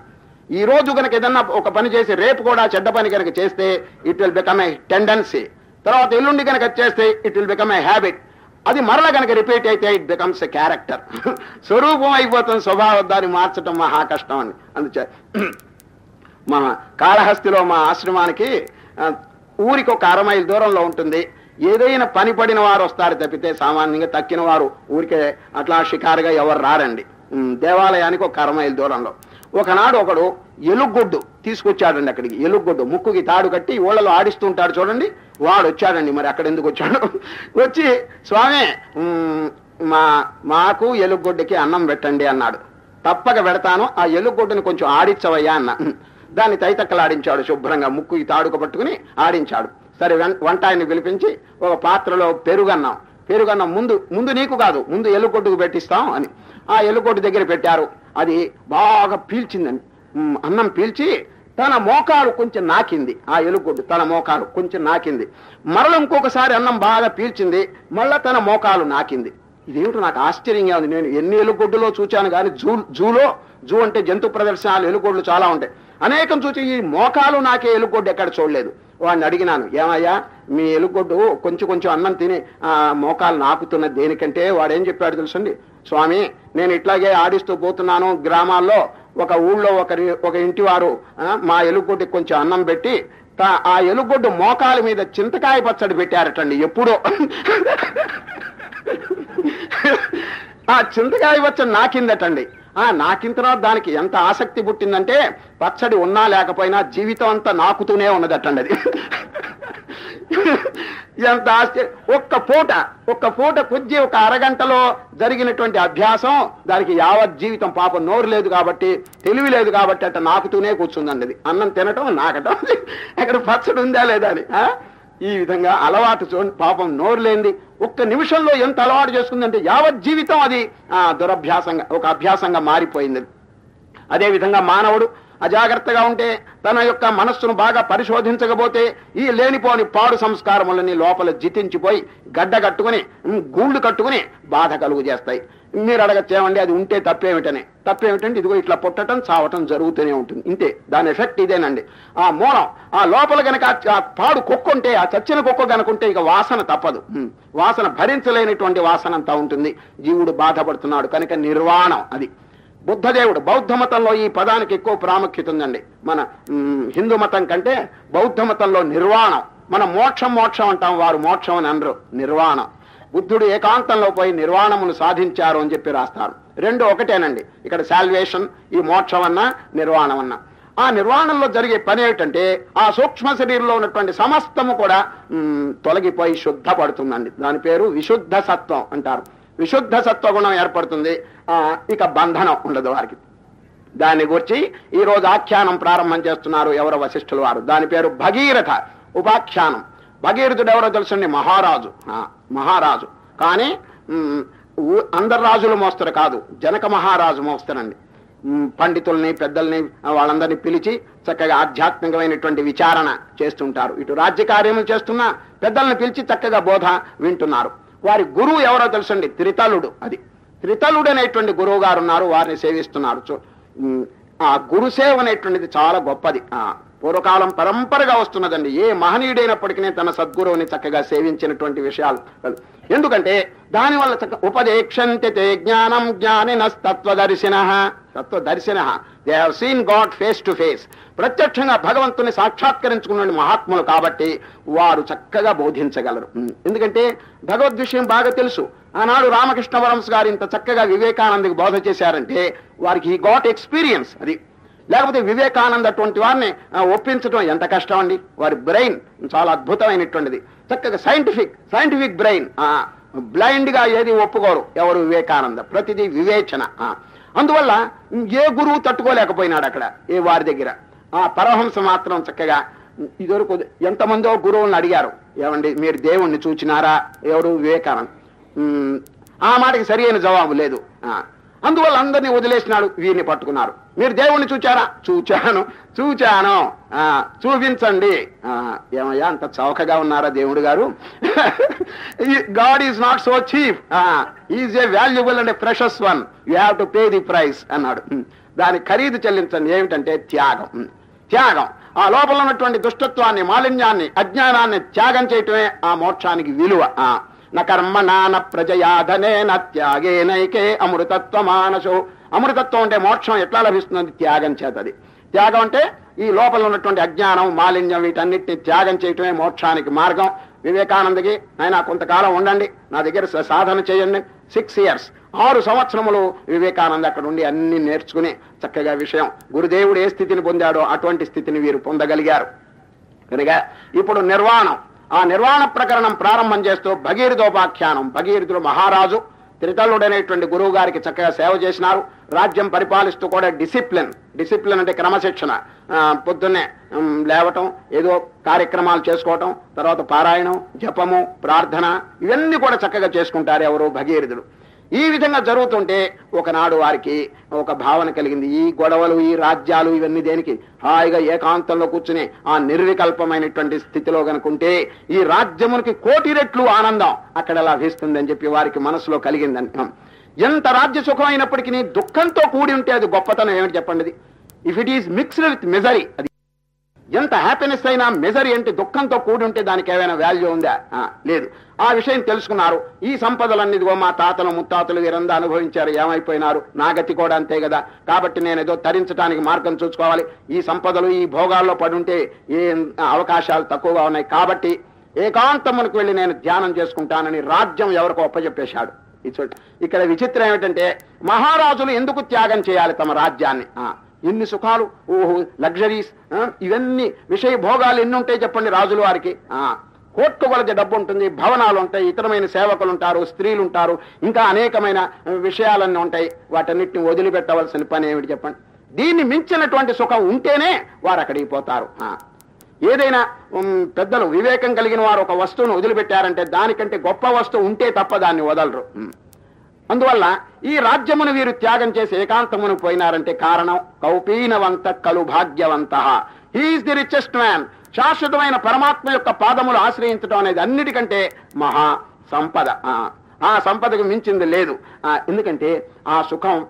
ఈ రోజు గనక ఏదన్నా ఒక పని చేసి రేపు కూడా చెడ్డ పని కనుక చేస్తే it will become a tendency తర్వాత ఎల్లుండి కనుక చేస్తే it will become a habit అది మరల కనుక రిపీట్ అయితే ఇట్ బికమ్స్ ఎ క్యారెక్టర్ స్వరూపం అయిపోతుంది స్వభావం దాన్ని మార్చడం మహా కష్టం అని. అందుచే మా కాళహస్తిలో మా ఆశ్రమానికి ఊరికి ఒక అర మైల్ దూరంలో ఉంటుంది. ఏదైనా పని పడిన వారు వస్తారు తప్పితే సామాన్యంగా తక్కిన వారు ఊరికే అట్లా షికారుగా ఎవరు రారండి. దేవాలయానికి ఒక అర మైల్ దూరంలో. ఒకనాడు ఒకడు ఎలుగొడ్డు తీసుకొచ్చాడండి అక్కడికి. ఎలుగొడ్డు ముక్కుకి తాడు కట్టి ఊళ్ళలో ఆడిస్తుంటాడు చూడండి. వాడు వచ్చాడండి మరి అక్కడ ఎందుకు వచ్చాడు? వచ్చి స్వామి మా మాకు ఎలుగొడ్డుకి అన్నం పెట్టండి అన్నాడు. తప్పక పెడతాను. ఆ ఎలుగొడ్డుని కొంచెం ఆడించవయ్యా అన్న. దాన్ని తైతక్కలాడించాడు శుభ్రంగా ముక్కుకి తాడుక పట్టుకుని ఆడించాడు. సరే వం- వంట పిలిపించి ఒక పాత్రలో పెరుగన్నాం. పెరుగన్నాం ముందు ముందు నీకు కాదు ముందు ఎలుగొడ్డుకు పెట్టిస్తాం అని. ఆ ఎలుగొడ్డు దగ్గర పెట్టారు. అది బాగా పీల్చిందండి అన్నం పీల్చి తన మోకాలు కొంచెం నాకింది. ఆ ఎలుగొడ్డు తన మోకాలు కొంచెం నాకింది. మరల ఇంకొకసారి అన్నం బాగా పీల్చింది. మళ్ళా తన మోకాలు నాకింది. ఇదేమిటో నాకు ఆశ్చర్యంగా ఉంది. నేను ఎన్ని ఎలుగొడ్డులో చూచాను కానీ జూ జూలో జూ అంటే జంతు ప్రదర్శనలు ఎలుగొడ్లు చాలా ఉంటాయి. అనేకం చూసి ఈ మోకాలు నాకే ఎలుగొడ్డు ఎక్కడ చూడలేదు. వాడిని అడిగినాను. ఏమయ్యా మీ ఎలుగొడ్డు కొంచెం కొంచెం అన్నం తిని మోకాలు నాకుతున్న దేనికంటే వాడేం చెప్పాడు తెలుసండి? స్వామి నేను ఇట్లాగే ఆడిస్తూ పోతున్నాను గ్రామాల్లో. ఒక ఊళ్ళో ఒకరి ఒక ఇంటి వారు మా ఎలుగొడ్డుకి కొంచెం అన్నం పెట్టి ఆ ఎలుగొడ్డు మోకాల మీద చింతకాయ పచ్చడి పెట్టారటండి ఎప్పుడో. ఆ చింతకాయ పచ్చడి నాకిందటండి. ఆ నాకింతనా దానికి ఎంత ఆసక్తి పుట్టిందంటే పచ్చడి ఉన్నా లేకపోయినా జీవితం అంతా నాకుతూనే ఉన్నదట్టండి అది ఎంత ఆశ్చర్య ఒక్క పూట ఒక్క పూట కొద్ది ఒక అరగంటలో జరిగినటువంటి అభ్యాసం దానికి యావత్ జీవితం పాపం నోరు లేదు కాబట్టి తెలివి లేదు కాబట్టి అట్ట నాకుతూనే కూర్చుందండి అది అన్నం తినటం నాకటం అక్కడ పచ్చడి ఉందా లేదా అని ఆ? ఈ విధంగా అలవాటు చూడండి పాపం నోరు లేనిది ఒక్క నిమిషంలో ఎంత అలవాటు చేసుకుందంటే యావత్ జీవితం అది. ఆ, దురభ్యాసంగా ఒక అభ్యాసంగా మారిపోయింది. అదే విధంగా మానవుడు అజాగ్రత్తగా ఉంటే తన యొక్క మనస్సును బాగా పరిశోధించకపోతే ఈ లేనిపోని పాడు సంస్కారములని లోపల జితించిపోయి గడ్డ కట్టుకుని గూళ్ళు కట్టుకుని బాధ కలుగు చేస్తాయి. మీరు అడగచ్చేమండి అది ఉంటే తప్పేమిటనే. తప్పేమిటంటే ఇదిగో ఇట్లా పుట్టటం చావటం జరుగుతూనే ఉంటుంది. ఇంతే. దాని ఎఫెక్ట్ ఇదేనండి. ఆ మూలం ఆ లోపల గనక ఆ- పాడు కుక్కుంటే ఆ చచ్చిన కుక్క గనుకుంటే ఇక వాసన తప్పదు. వాసన భరించలేనటువంటి వాసన అంతా ఉంటుంది. జీవుడు బాధపడుతున్నాడు. కనుక నిర్వాణం అది. బుద్ధదేవుడు బౌద్ధ మతంలో ఈ పదానికి ఎక్కువ ప్రాముఖ్యత ఉందండి. మన హిందూ మతం కంటే బౌద్ధ మతంలో నిర్వాణం. మన మోక్షం మోక్షం అంటాం వారు మోక్షం అని అనరు. నిర్వాణం. బుద్ధుడు ఏకాంతంలో పోయి నిర్వాణమును సాధించారు అని చెప్పి రాస్తారు. రెండు ఒకటేనండి. ఇక్కడ శాల్వేషన్ ఈ మోక్షం అన్నా నిర్వాణం ఆ నిర్వాణంలో జరిగే పని ఏమిటంటే ఆ సూక్ష్మ శరీరంలో ఉన్నటువంటి సమస్తము కూడా తొలగిపోయి శుద్ధపడుతుందండి. దాని పేరు విశుద్ధ సత్వం అంటారు. విశుద్ధ సత్వగుణం ఏర్పడుతుంది. ఆ, ఇక బంధనం ఉండదు వారికి. దాన్ని గురించి ఈ రోజు ఆఖ్యానం ప్రారంభం చేస్తున్నారు ఎవరో వశిష్ఠులు వారు. దాని పేరు భగీరథ ఉపాఖ్యానం. భగీరథుడు ఎవరో తెలుసండి మహారాజు. మహారాజు. కానీ అందరు రాజులు మోస్తారు కాదు జనక మహారాజు మోస్తారండి. పండితుల్ని పెద్దల్ని వాళ్ళందరినీ పిలిచి చక్కగా ఆధ్యాత్మికమైనటువంటి విచారణ చేస్తుంటారు. ఇటు రాజ్య కార్యములు చేస్తున్నా పెద్దల్ని పిలిచి చక్కగా బోధ వింటున్నారు. వారి గురువు ఎవరో తెలుసండి త్రితలుడు అది. త్రితలుడు అనేటువంటి గురువు గారు ఉన్నారు వారిని సేవిస్తున్నారు. ఆ గురుసేవ అనేటువంటిది చాలా గొప్పది. పూర్వకాలం పరంపరగా వస్తున్నదండి. ఏ మహనీయుడైనప్పటికీ తన సద్గురువుని చక్కగా సేవించినటువంటి విషయాలు. ఎందుకంటే దానివల్ల చక్క ఉపదేక్షంతే తే జ్ఞానం జ్ఞానినస్తత్వదర్శిన. తత్వదర్శిన. They have seen God face to face ప్రత్యక్షంగా భగవంతుని సాక్షాత్కరించుకున్న మహాత్ములు కాబట్టి వారు చక్కగా బోధించగలరు. ఎందుకంటే భగవద్ విషయం బాగా తెలుసు. ఆనాడు రామకృష్ణ వరంశ గారు ఇంత చక్కగా వివేకానందకి బోధ చేశారంటే వారికి ఈ గాట్ ఎక్స్పీరియన్స్ అది లేకపోతే వివేకానంద అటువంటి వారిని ఒప్పించడం ఎంత కష్టం అండి? వారి బ్రెయిన్ చాలా అద్భుతమైనటువంటిది. చక్కగా సైంటిఫిక్ సైంటిఫిక్ బ్రెయిన్ బ్లైండ్గా ఏది ఒప్పుకోరు. ఎవరు వివేకానంద? ప్రతిదీ వివేచన ఆ. అందువల్ల ఏ గురువు తట్టుకోలేకపోయినాడు అక్కడ ఏ వారి దగ్గర? ఆ పరహంస మాత్రం చక్కగా ఇదివరకు ఎంతమందో గురువులను అడిగారు. ఏమండి మీరు దేవుణ్ణి చూచినారా? ఎవరు? వివేకానంద. ఆ మాటకి సరి అయిన జవాబు లేదు. అందువల్ల అందరినీ వదిలేసినాడు వీరిని పట్టుకున్నారు. మీరు దేవుణ్ణి చూచారా? చూచాను చూచాను. ఆ, చూపించండి. ఏమయ్యా అంత చౌకగా ఉన్నారా దేవుడు గారు? [laughs] God is not so cheap. Is a valuable and precious one. You have to pay the price అన్నాడు. దాని ఖరీదు చెల్లించండి. ఏమిటంటే త్యాగం. త్యాగం. ఆ లోపల ఉన్నటువంటి దుష్టత్వాన్ని మాలిన్యాన్ని అజ్ఞానాన్ని త్యాగం చేయటమే ఆ మోక్షానికి విలువ. నా న కర్మ నాన ప్రజయాధనే త్యాగే నైకే అమృతత్వమానసో. అమృతత్వం అంటే మోక్షం ఎట్లా లభిస్తుంది త్యాగం చేతది త్యాగం అంటే ఈ లోపల ఉన్నటువంటి అజ్ఞానం మాలిన్యం వీటన్నిటిని త్యాగం చేయటమే మోక్షానికి మార్గం. వివేకానందకి ఆయన కొంతకాలం ఉండండి. నా దగ్గర సాధన చేయండి. సిక్స్ ఇయర్స్ ఆరు సంవత్సరములు వివేకానంద అక్కడ ఉండి అన్ని నేర్చుకుని చక్కగా విషయం. గురుదేవుడు ఏ స్థితిని పొందాడో అటువంటి స్థితిని వీరు పొందగలిగారు. కనుక ఇప్పుడు నిర్వాణం. ఆ నిర్వాణ ప్రకరణం ప్రారంభం చేస్తూ భగీరథోపాఖ్యానం. భగీరథుడు మహారాజు. త్రితలుడనేటువంటి గురువు గారికి చక్కగా సేవ చేసినారు. రాజ్యం పరిపాలిస్తూ కూడా డిసిప్లిన్ డిసిప్లిన్ అంటే క్రమశిక్షణ. పొద్దున్నే లేవటం ఏదో కార్యక్రమాలు చేసుకోవటం తర్వాత పారాయణం జపము ప్రార్థన ఇవన్నీ కూడా చక్కగా చేసుకుంటారు ఎవరు భగీరథుడు. ఈ విధంగా జరుగుతుంటే ఒకనాడు వారికి ఒక భావన కలిగింది. ఈ గొడవలు ఈ రాజ్యాలు ఇవన్నీ దేనికి? హాయిగా ఏకాంతంలో కూర్చుని ఆ నిర్వికల్పమైనటువంటి స్థితిలో కనుకుంటే ఈ రాజ్యమునికి కోటి రెట్లు ఆనందం అక్కడ లభిస్తుంది అని చెప్పి వారికి మనసులో కలిగిందని ఎంత రాజ్య సుఖం అయినప్పటికీ దుఃఖంతో కూడి ఉంటే అది గొప్పతనం ఏమిటి చెప్పండి? If it is mixed with misery అది ఎంత హ్యాపీనెస్ అయినా మెజరీ ఏంటి దుఃఖంతో కూడి ఉంటే దానికి ఏమైనా వాల్యూ ఉందా? లేదు. ఆ విషయం తెలుసుకున్నారు. ఈ సంపదలన్నిదిగో మా తాతలు ముత్తాతలు వీరందా అనుభవించారు. ఏమైపోయినారు? నా గతి కూడా అంతే కదా కాబట్టి నేను ఏదో తరించడానికి మార్గం చూసుకోవాలి. ఈ సంపదలు ఈ భోగాల్లో పడుంటే ఏ అవకాశాలు తక్కువగా ఉన్నాయి. కాబట్టి ఏకాంతమునికి వెళ్ళి నేను ధ్యానం చేసుకుంటానని రాజ్యం ఎవరికో ఒప్పజెప్పేశాడు ఇక్కడ విచిత్రం ఏమిటంటే మహారాజులు ఎందుకు త్యాగం చేయాలి తమ రాజ్యాన్ని? ఎన్ని సుఖాలు? ఓహో లగ్జరీస్ ఇవన్నీ విషయ భోగాలు ఎన్ని ఉంటాయి చెప్పండి రాజులు వారికి? ఆ, కోట్ల కొలది డబ్బు ఉంటుంది భవనాలు ఉంటాయి ఇతరమైన సేవకులు ఉంటారు స్త్రీలు ఉంటారు ఇంకా అనేకమైన విషయాలన్నీ ఉంటాయి. వాటన్నిటిని వదిలిపెట్టవలసిన పని ఏమిటి చెప్పండి? దీన్ని మించినటువంటి సుఖం ఉంటేనే వారు అక్కడికి పోతారు ఏదైనా పెద్దలు వివేకం కలిగిన వారు ఒక వస్తువును వదిలిపెట్టారంటే దానికంటే గొప్ప వస్తువు ఉంటే తప్ప దాన్ని వదలరు. అందువల్ల ఈ రాజ్యమును వీరు త్యాగం చేసి ఏకాంతమును పోయినారంటే కారణం కౌపీనవంత కలు భాగ్యవంత he is the richest man శాశ్వతమైన పరమాత్మ యొక్క పాదములు ఆశ్రయించడం అనేది అన్నిటికంటే మహా సంపద. ఆ, సంపదకు మించింది లేదు. ఎందుకంటే ఆ సుఖం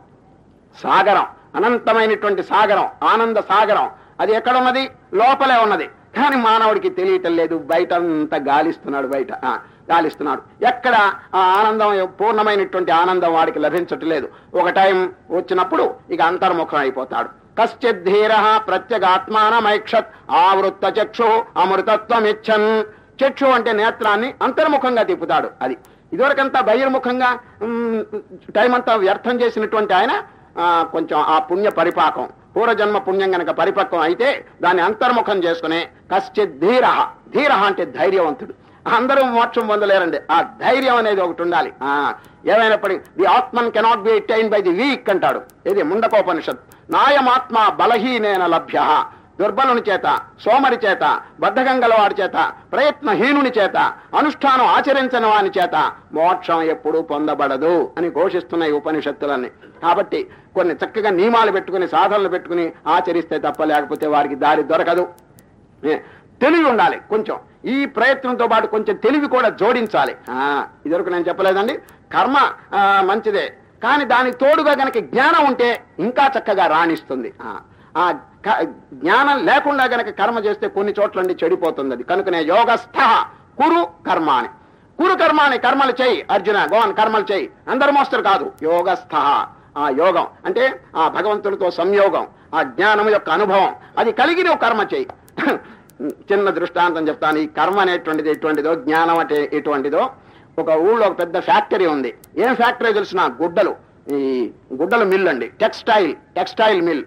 సాగరం అనంతమైనటువంటి సాగరం ఆనంద సాగరం అది ఎక్కడున్నది లోపలే ఉన్నది. కానీ మానవుడికి తెలియటం లేదు. బయట అంతా గాలిస్తున్నాడు బయట. గాలిస్తున్నాడు. ఎక్కడ ఆ ఆనందం పూర్ణమైనటువంటి ఆనందం వాడికి లభించటం లేదు. ఒక టైం వచ్చినప్పుడు ఇక అంతర్ముఖం అయిపోతాడు. కశ్చిత్ ధీర ప్రత్యేగాత్మానమైక్షత్ ఆవృత్త చక్షు అమృతత్వమిచ్చన్. చక్షు అంటే నేత్రాన్ని అంతర్ముఖంగా తిప్పుతాడు అది. ఇదివరకంతా బహిర్ముఖంగా టైం అంతా వ్యర్థం చేసినటువంటి ఆయన ఆ, కొంచెం ఆ పుణ్య పరిపాకం పూర్వజన్మ పుణ్యం గనక పరిపక్వం అయితే దాన్ని అంతర్ముఖం చేసుకునే కశ్చిత్ ధీర ధీర అంటే ధైర్యవంతుడు. అందరూ మోక్షం పొందలేరండి. ఆ ధైర్యం అనేది ఒకటి ఉండాలి. ఆ ఏమైనప్పటికీ the Atman cannot be attained by the weak అంటాడు. ఇది ముండకోపనిషత్ నాయమాత్మ బలహీనేన లభ్య. దుర్బలుని చేత సోమరి చేత బద్ధకం గలవాడి చేత ప్రయత్నహీనుని చేత అనుష్ఠానం ఆచరించని వాని చేత మోక్షం ఎప్పుడూ పొందబడదు అని ఘోషిస్తున్న ఈ ఉపనిషత్తులన్నీ. కాబట్టి కొన్ని చక్కగా నియమాలు పెట్టుకుని సాధనలు పెట్టుకుని ఆచరిస్తే తప్ప లేకపోతే వారికి దారి దొరకదు. తెలివి ఉండాలి కొంచెం. ఈ ప్రయత్నంతో పాటు కొంచెం తెలివి కూడా జోడించాలి. ఆ, ఇదివరకు నేను చెప్పలేదండి. కర్మ మంచిదే. కానీ దానికి తోడుగా గనక జ్ఞానం ఉంటే ఇంకా చక్కగా రాణిస్తుంది. ఆ, జ్ఞానం లేకుండా గనక కర్మ చేస్తే కొన్ని చోట్ల నుండి చెడిపోతుంది అది. కనుకనే యోగస్థ కురు కర్మ అని కురు కర్మ అని కర్మలు చేయి అర్జున గోవన్ కర్మలు చేయి. అందరు మోస్తరు కాదు యోగస్థ. ఆ యోగం అంటే ఆ భగవంతుడితో సంయోగం ఆ జ్ఞానం యొక్క అనుభవం. అది కలిగి నువ్వు కర్మ చేయి. చిన్న దృష్టాంతం చెప్తాను ఈ కర్మ అనేటువంటిది ఎటువంటిదో జ్ఞానం అంటే ఎటువంటిదో ఒక ఊళ్ళో ఒక పెద్ద ఫ్యాక్టరీ ఉంది. ఏం ఫ్యాక్టరీ తెలిసిన? గుడ్డలు. ఈ గుడ్డల మిల్ అండి. Textile textile mill.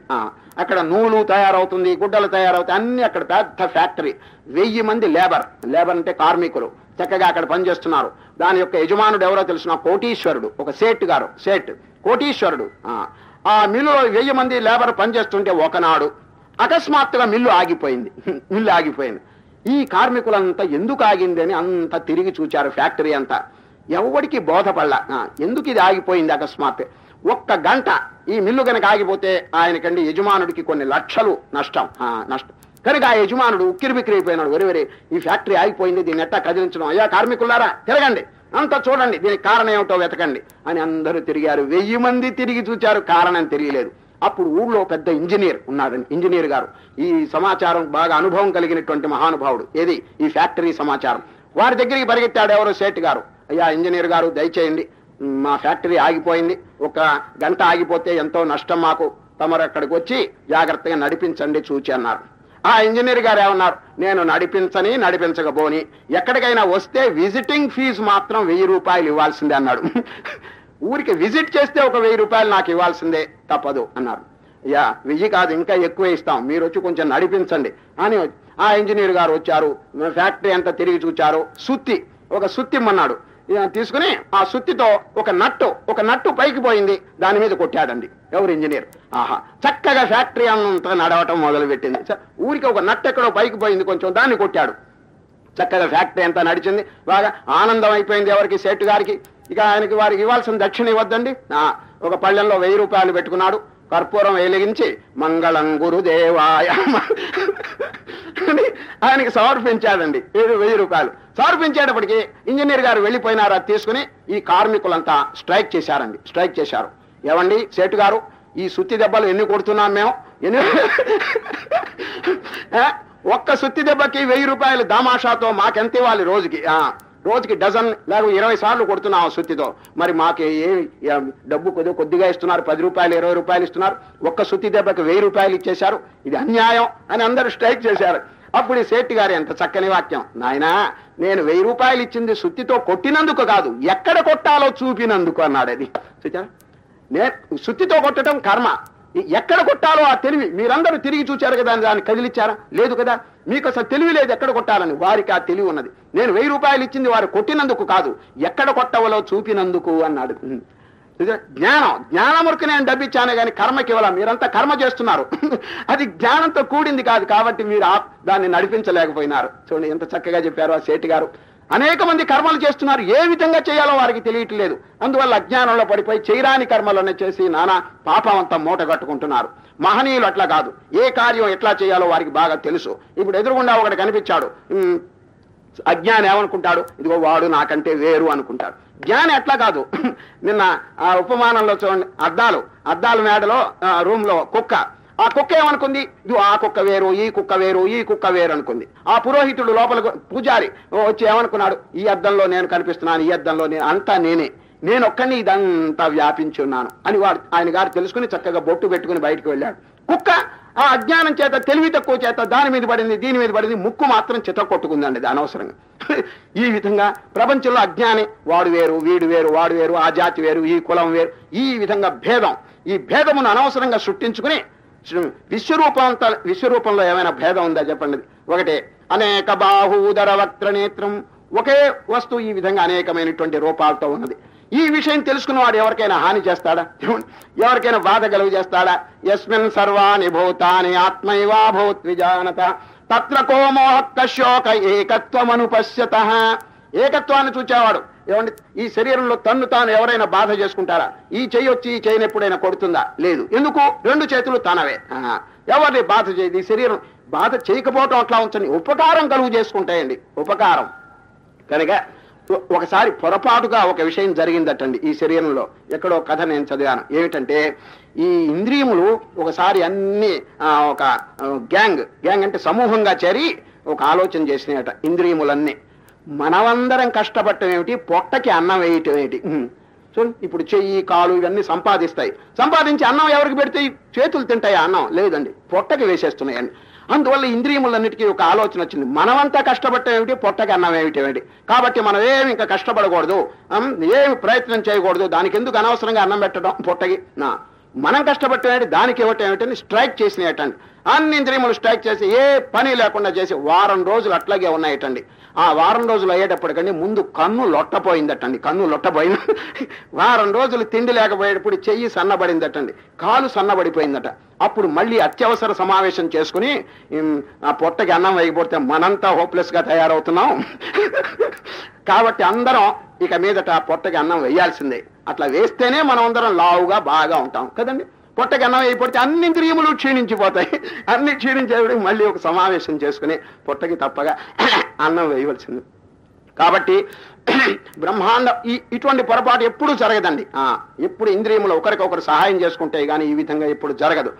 అక్కడ నూలు తయారవుతుంది గుడ్డలు తయారవుతాయి అన్ని అక్కడ పెద్ద ఫ్యాక్టరీ. వెయ్యి మంది లేబర్. లేబర్ అంటే కార్మికులు. చక్కగా అక్కడ పనిచేస్తున్నారు. దాని యొక్క యజమానుడు ఎవరో తెలిసిన? కోటీశ్వరుడు. ఒక సేట్ గారు. సేట్. కోటీశ్వరుడు. ఆ మిల్లులో వెయ్యి మంది లేబర్ పనిచేస్తుంటే ఒకనాడు అకస్మాత్తుగా మిల్లు ఆగిపోయింది. [laughs] మిల్లు ఆగిపోయింది. ఈ కార్మికులంతా ఎందుకు ఆగింది అని అంతా తిరిగి చూచారు ఫ్యాక్టరీ అంతా. ఎవడికి బోధపడలా? ఎందుకు ఇది ఆగిపోయింది అకస్మాత్ ఒక్క గంట ఈ మిల్లు కనుక ఆగిపోతే ఆయనకండి యజమానుడికి కొన్ని లక్షలు నష్టం. ఆ, నష్టం. కనుక ఆ యజమానుడు ఉక్కిరి అయిపోయినాడు. వెరి ఈ ఫ్యాక్టరీ ఆగిపోయింది దీన్ని ఎట్టా కదిలించడం? అయ్యా కార్మికులారా తిరగండి. అంతా చూడండి దీనికి కారణం ఏమిటో వెతకండి. అని అందరూ తిరిగారు. వెయ్యి మంది తిరిగి చూచారు. కారణం తెలియలేదు. అప్పుడు ఊళ్ళో పెద్ద ఇంజనీర్ ఉన్నాడండి. ఇంజనీర్ గారు. ఈ సమాచారం బాగా అనుభవం కలిగినటువంటి మహానుభావుడు. ఏది? ఈ ఫ్యాక్టరీ సమాచారం. వారి దగ్గరికి పరిగెత్తాడు ఎవరో సేట్ గారు. అయ్యా ఇంజనీర్ గారు దయచేయండి. మా ఫ్యాక్టరీ ఆగిపోయింది. ఒక గంట ఆగిపోతే ఎంతో నష్టం మాకు. తమరు అక్కడికి వచ్చి జాగ్రత్తగా నడిపించండి చూచి అన్నారు. ఆ ఇంజనీర్ గారు ఏమన్నారు? నేను నడిపించని నడిపించకపోని. ఎక్కడికైనా వస్తే విజిటింగ్ ఫీజు మాత్రం వెయ్యి రూపాయలు ఇవ్వాల్సిందే అన్నాడు. ఊరికి విజిట్ చేస్తే ఒక వెయ్యి రూపాయలు నాకు ఇవ్వాల్సిందే తప్పదు అన్నారు. యా వెయ్యి కాదు ఇంకా ఎక్కువ ఇస్తాం. మీరు వచ్చి కొంచెం నడిపించండి అని ఆ ఇంజనీర్ గారు వచ్చారు. ఫ్యాక్టరీ అంతా తిరిగి చూచారు. సుత్తి ఒక సుత్తి ఇమ్మన్నాడు తీసుకుని ఆ సుత్తితో ఒక నట్టు ఒక నట్టు పైకి పోయింది. దాని మీద కొట్టాడండి. ఎవరు ఇంజనీర్? ఆహా చక్కగా ఫ్యాక్టరీ అంతా నడవటం మొదలుపెట్టింది. ఊరికి ఒక నట్టు ఎక్కడో పైకి పోయింది కొంచెం దాన్ని కొట్టాడు. చక్కగా ఫ్యాక్టరీ అంతా నడిచింది. బాగా ఆనందం అయిపోయింది ఎవరికి? సెట్ గారికి. ఇక ఆయనకి వారికి ఇవ్వాల్సిన దక్షిణ ఇవ్వద్దండి. ఒక పళ్ళెంలో వెయ్యి రూపాయలు పెట్టుకున్నాడు. కర్పూరం వెలిగించి మంగళం గురుదేవాయ. అని ఆయనకి సమర్పించాడండి. ఏడు వెయ్యి రూపాయలు. సమర్పించేటప్పటికి ఇంజనీర్ గారు వెళ్ళిపోయినారు అది తీసుకుని ఈ కార్మికులంతా స్ట్రైక్ చేశారండి. స్ట్రైక్ చేశారు. ఏమండి సేటు గారు ఈ సుత్తి దెబ్బలు ఎన్ని కొడుతున్నాం మేము? ఎన్ని? ఒక్క సుత్తి దెబ్బకి వెయ్యి రూపాయలు దామాషాతో మాకెంత ఇవ్వాలి రోజుకి? రోజుకి డజన్ లేక ఇరవై సార్లు కొడుతున్నాం ఆ సుత్తితో. మరి మాకు ఏ డబ్బు కొద్ది కొద్దిగా ఇస్తున్నారు పది రూపాయలు ఇరవై రూపాయలు ఇస్తున్నారు ఒక్క సుత్తి దెబ్బకి వెయ్యి రూపాయలు ఇచ్చేశారు. ఇది అన్యాయం అని అందరూ స్ట్రైక్ చేశారు. అప్పుడు ఈ గారు ఎంత చక్కని వాక్యం. నాయనా నేను వెయ్యి రూపాయలు ఇచ్చింది సుత్తితో కొట్టినందుకు కాదు ఎక్కడ కొట్టాలో చూపినందుకు అన్నాడు అది. చూచారా నేను సుత్తితో కొట్టడం కర్మ. ఎక్కడ కొట్టాలో ఆ తెలివి మీరందరూ తిరిగి చూచారు కదా అని దాన్ని కదిలిచ్చారా? లేదు కదా. మీకు అసలు తెలివి లేదు ఎక్కడ కొట్టాలని. వారికి ఆ తెలివి ఉన్నది. నేను వెయ్యి రూపాయలు ఇచ్చింది వారు కొట్టినందుకు కాదు. ఎక్కడ కొట్టవలో చూపినందుకు అన్నాడు. జ్ఞానం. జ్ఞానమురికి నేను డబ్బిచ్చాను కానీ కర్మకి ఇవ్వాల? మీరంతా కర్మ చేస్తున్నారు. [laughs] అది జ్ఞానంతో కూడింది కాదు కాబట్టి మీరు ఆ- దాన్ని నడిపించలేకపోయినారు. చూడండి ఎంత చక్కగా చెప్పారు ఆ సేటి గారు. అనేక మంది కర్మలు చేస్తున్నారు. ఏ విధంగా చేయాలో వారికి తెలియట్లేదు. అందువల్ల అజ్ఞానంలో పడిపోయి చేయరాని కర్మలను చేసి నానా పాపం అంతా మూట కట్టుకుంటున్నారు. మహనీయులు అట్లా కాదు. ఏ కార్యం ఎట్లా చేయాలో వారికి బాగా తెలుసు. ఇప్పుడు ఎదురుగుండా ఒకటి కనిపించాడు. అజ్ఞానం ఏమనుకుంటాడు? ఇదిగో వాడు నాకంటే వేరు అనుకుంటాడు. జ్ఞానం అట్లా కాదు. [clears throat] నిన్న ఆ ఉపమానంలో చూడండి. అద్దాలు. అద్దాల మేడలో రూమ్లో కుక్క. ఆ కుక్క ఏమనుకుంది? ఇది ఆ కుక్క వేరు ఈ కుక్క వేరు ఈ కుక్క వేరు అనుకుంది. ఆ పురోహితుడు లోపల పూజారి వచ్చి ఏమనుకున్నాడు? ఈ అద్దంలో నేను కనిపిస్తున్నాను ఈ అద్దంలో నేను అంతా నేనే. నేను ఒక్కని ఇదంతా వ్యాపించి ఉన్నాను అని వాడు ఆయన గారు తెలుసుకుని చక్కగా బొట్టు పెట్టుకుని బయటకు వెళ్ళాడు. కుక్క ఆ అజ్ఞానం చేత తెలివి తక్కువ చేత దాని మీద పడింది దీని మీద పడింది ముక్కు మాత్రం చిత కొట్టుకుందండి అనవసరంగా ఈ విధంగా ప్రపంచంలో అజ్ఞాని వాడు వేరు వీడు వేరు వాడు వేరు ఆ జాతి వేరు ఈ కులం వేరు ఈ విధంగా భేదం. ఈ భేదమును అనవసరంగా సృష్టించుకుని విశ్వరూపాంత విశ్వరూపంలో ఏమైనా భేదం ఉందా చెప్పండి. ఒకటే అనేక బాహూదర వక్ర నేత్రం ఒకే వస్తువు ఈ విధంగా అనేకమైనటువంటి రూపాలతో ఉన్నది. ఈ విషయం తెలుసుకున్నవాడు ఎవరికైనా హాని చేస్తాడా? ఎవరికైనా బాధ కలుగు చేస్తాడా? యస్మిన్ సర్వాణి భూతాని ఆత్మైవా భూత్విజానత తత్ర కోమోహక్క శోక ఏకత్వమను పశ్యత ఏకత్వాన్ని చూచేవాడు. ఏమండి? ఈ శరీరంలో తన్ను తాను ఎవరైనా బాధ చేసుకుంటారా? ఈ చెయ్యి వచ్చి ఈ చేయని ఎప్పుడైనా కొడుతుందా? లేదు. ఎందుకు? రెండు చేతులు తనవే. ఎవరిని బాధ చేయదు? ఈ శరీరం బాధ చేయకపోవటం అట్లా ఉంచండి ఉపకారం కలుగు చేసుకుంటాయండి. ఉపకారం. కనుక ఒకసారి పొరపాటుగా ఒక విషయం జరిగిందటండి ఈ శరీరంలో. ఎక్కడో కథ నేను చదివాను. ఏమిటంటే ఈ ఇంద్రియములు ఒకసారి అన్ని ఒక గ్యాంగ్ గ్యాంగ్ అంటే సమూహంగా చేరి ఒక ఆలోచన చేసినాయట ఇంద్రియములన్నీ. మనమందరం కష్టపడటం ఏమిటి పొట్టకి అన్నం వేయటం ఏమిటి చూడండి ఇప్పుడు చెయ్యి కాలు ఇవన్నీ సంపాదిస్తాయి. సంపాదించి అన్నం ఎవరికి పెడితే చేతులు తింటాయి? అన్నం. లేదండి పొట్టకి వేసేస్తున్నాయండి. అందువల్ల ఇంద్రియములన్నిటికీ ఒక ఆలోచన వచ్చింది. మనమంతా కష్టపడటం ఏమిటి పొట్టకి అన్నం ఏమిటి కాబట్టి మనం ఏమి ఇంకా కష్టపడకూడదు? ఏమి ప్రయత్నం చేయకూడదు? దానికి ఎందుకు అనవసరంగా అన్నం పెట్టడం? పొట్టకి. నా. మనం కష్టపడటం ఏంటి దానికి ఇవ్వటం ఏమిటని స్ట్రైక్ చేసినట్టండి అన్ని ఇంద్రియములు స్ట్రైక్ చేసి ఏ పని లేకుండా చేసి వారం రోజులు అట్లాగే ఉన్నాయటండి. ఆ వారం రోజులు అయ్యేటప్పటికండి ముందు కన్ను లొట్టపోయిందటండి. కన్ను లొట్టపోయింది వారం రోజులు తిండి లేకపోయేటప్పుడు చెయ్యి సన్నబడిందటండి. కాలు సన్నబడిపోయిందట. అప్పుడు మళ్ళీ అత్యవసర సమావేశం చేసుకుని ఆ పొట్టకి అన్నం వేయకపోతే మనంతా హోప్లెస్గా తయారవుతున్నాం. కాబట్టి అందరం ఇక మీదట పొట్టకి అన్నం వేయాల్సిందే. అట్లా వేస్తేనే మనం అందరం లావుగా బాగా ఉంటాం. కదండి? పొట్టకి అన్నం అయిపోతే అన్ని ఇంద్రియములు క్షీణించిపోతాయి. అన్ని క్షీణించేవాడికి మళ్ళీ ఒక సమావేశం చేసుకుని పొట్టకి తప్పగా అన్నం వేయవలసింది. కాబట్టి బ్రహ్మాండ ఈ ఇటువంటి పొరపాటు ఎప్పుడూ జరగదండి. ఆ, ఎప్పుడు ఇంద్రియములు ఒకరికొకరు సహాయం చేసుకుంటే కానీ ఈ విధంగా ఎప్పుడు జరగదు.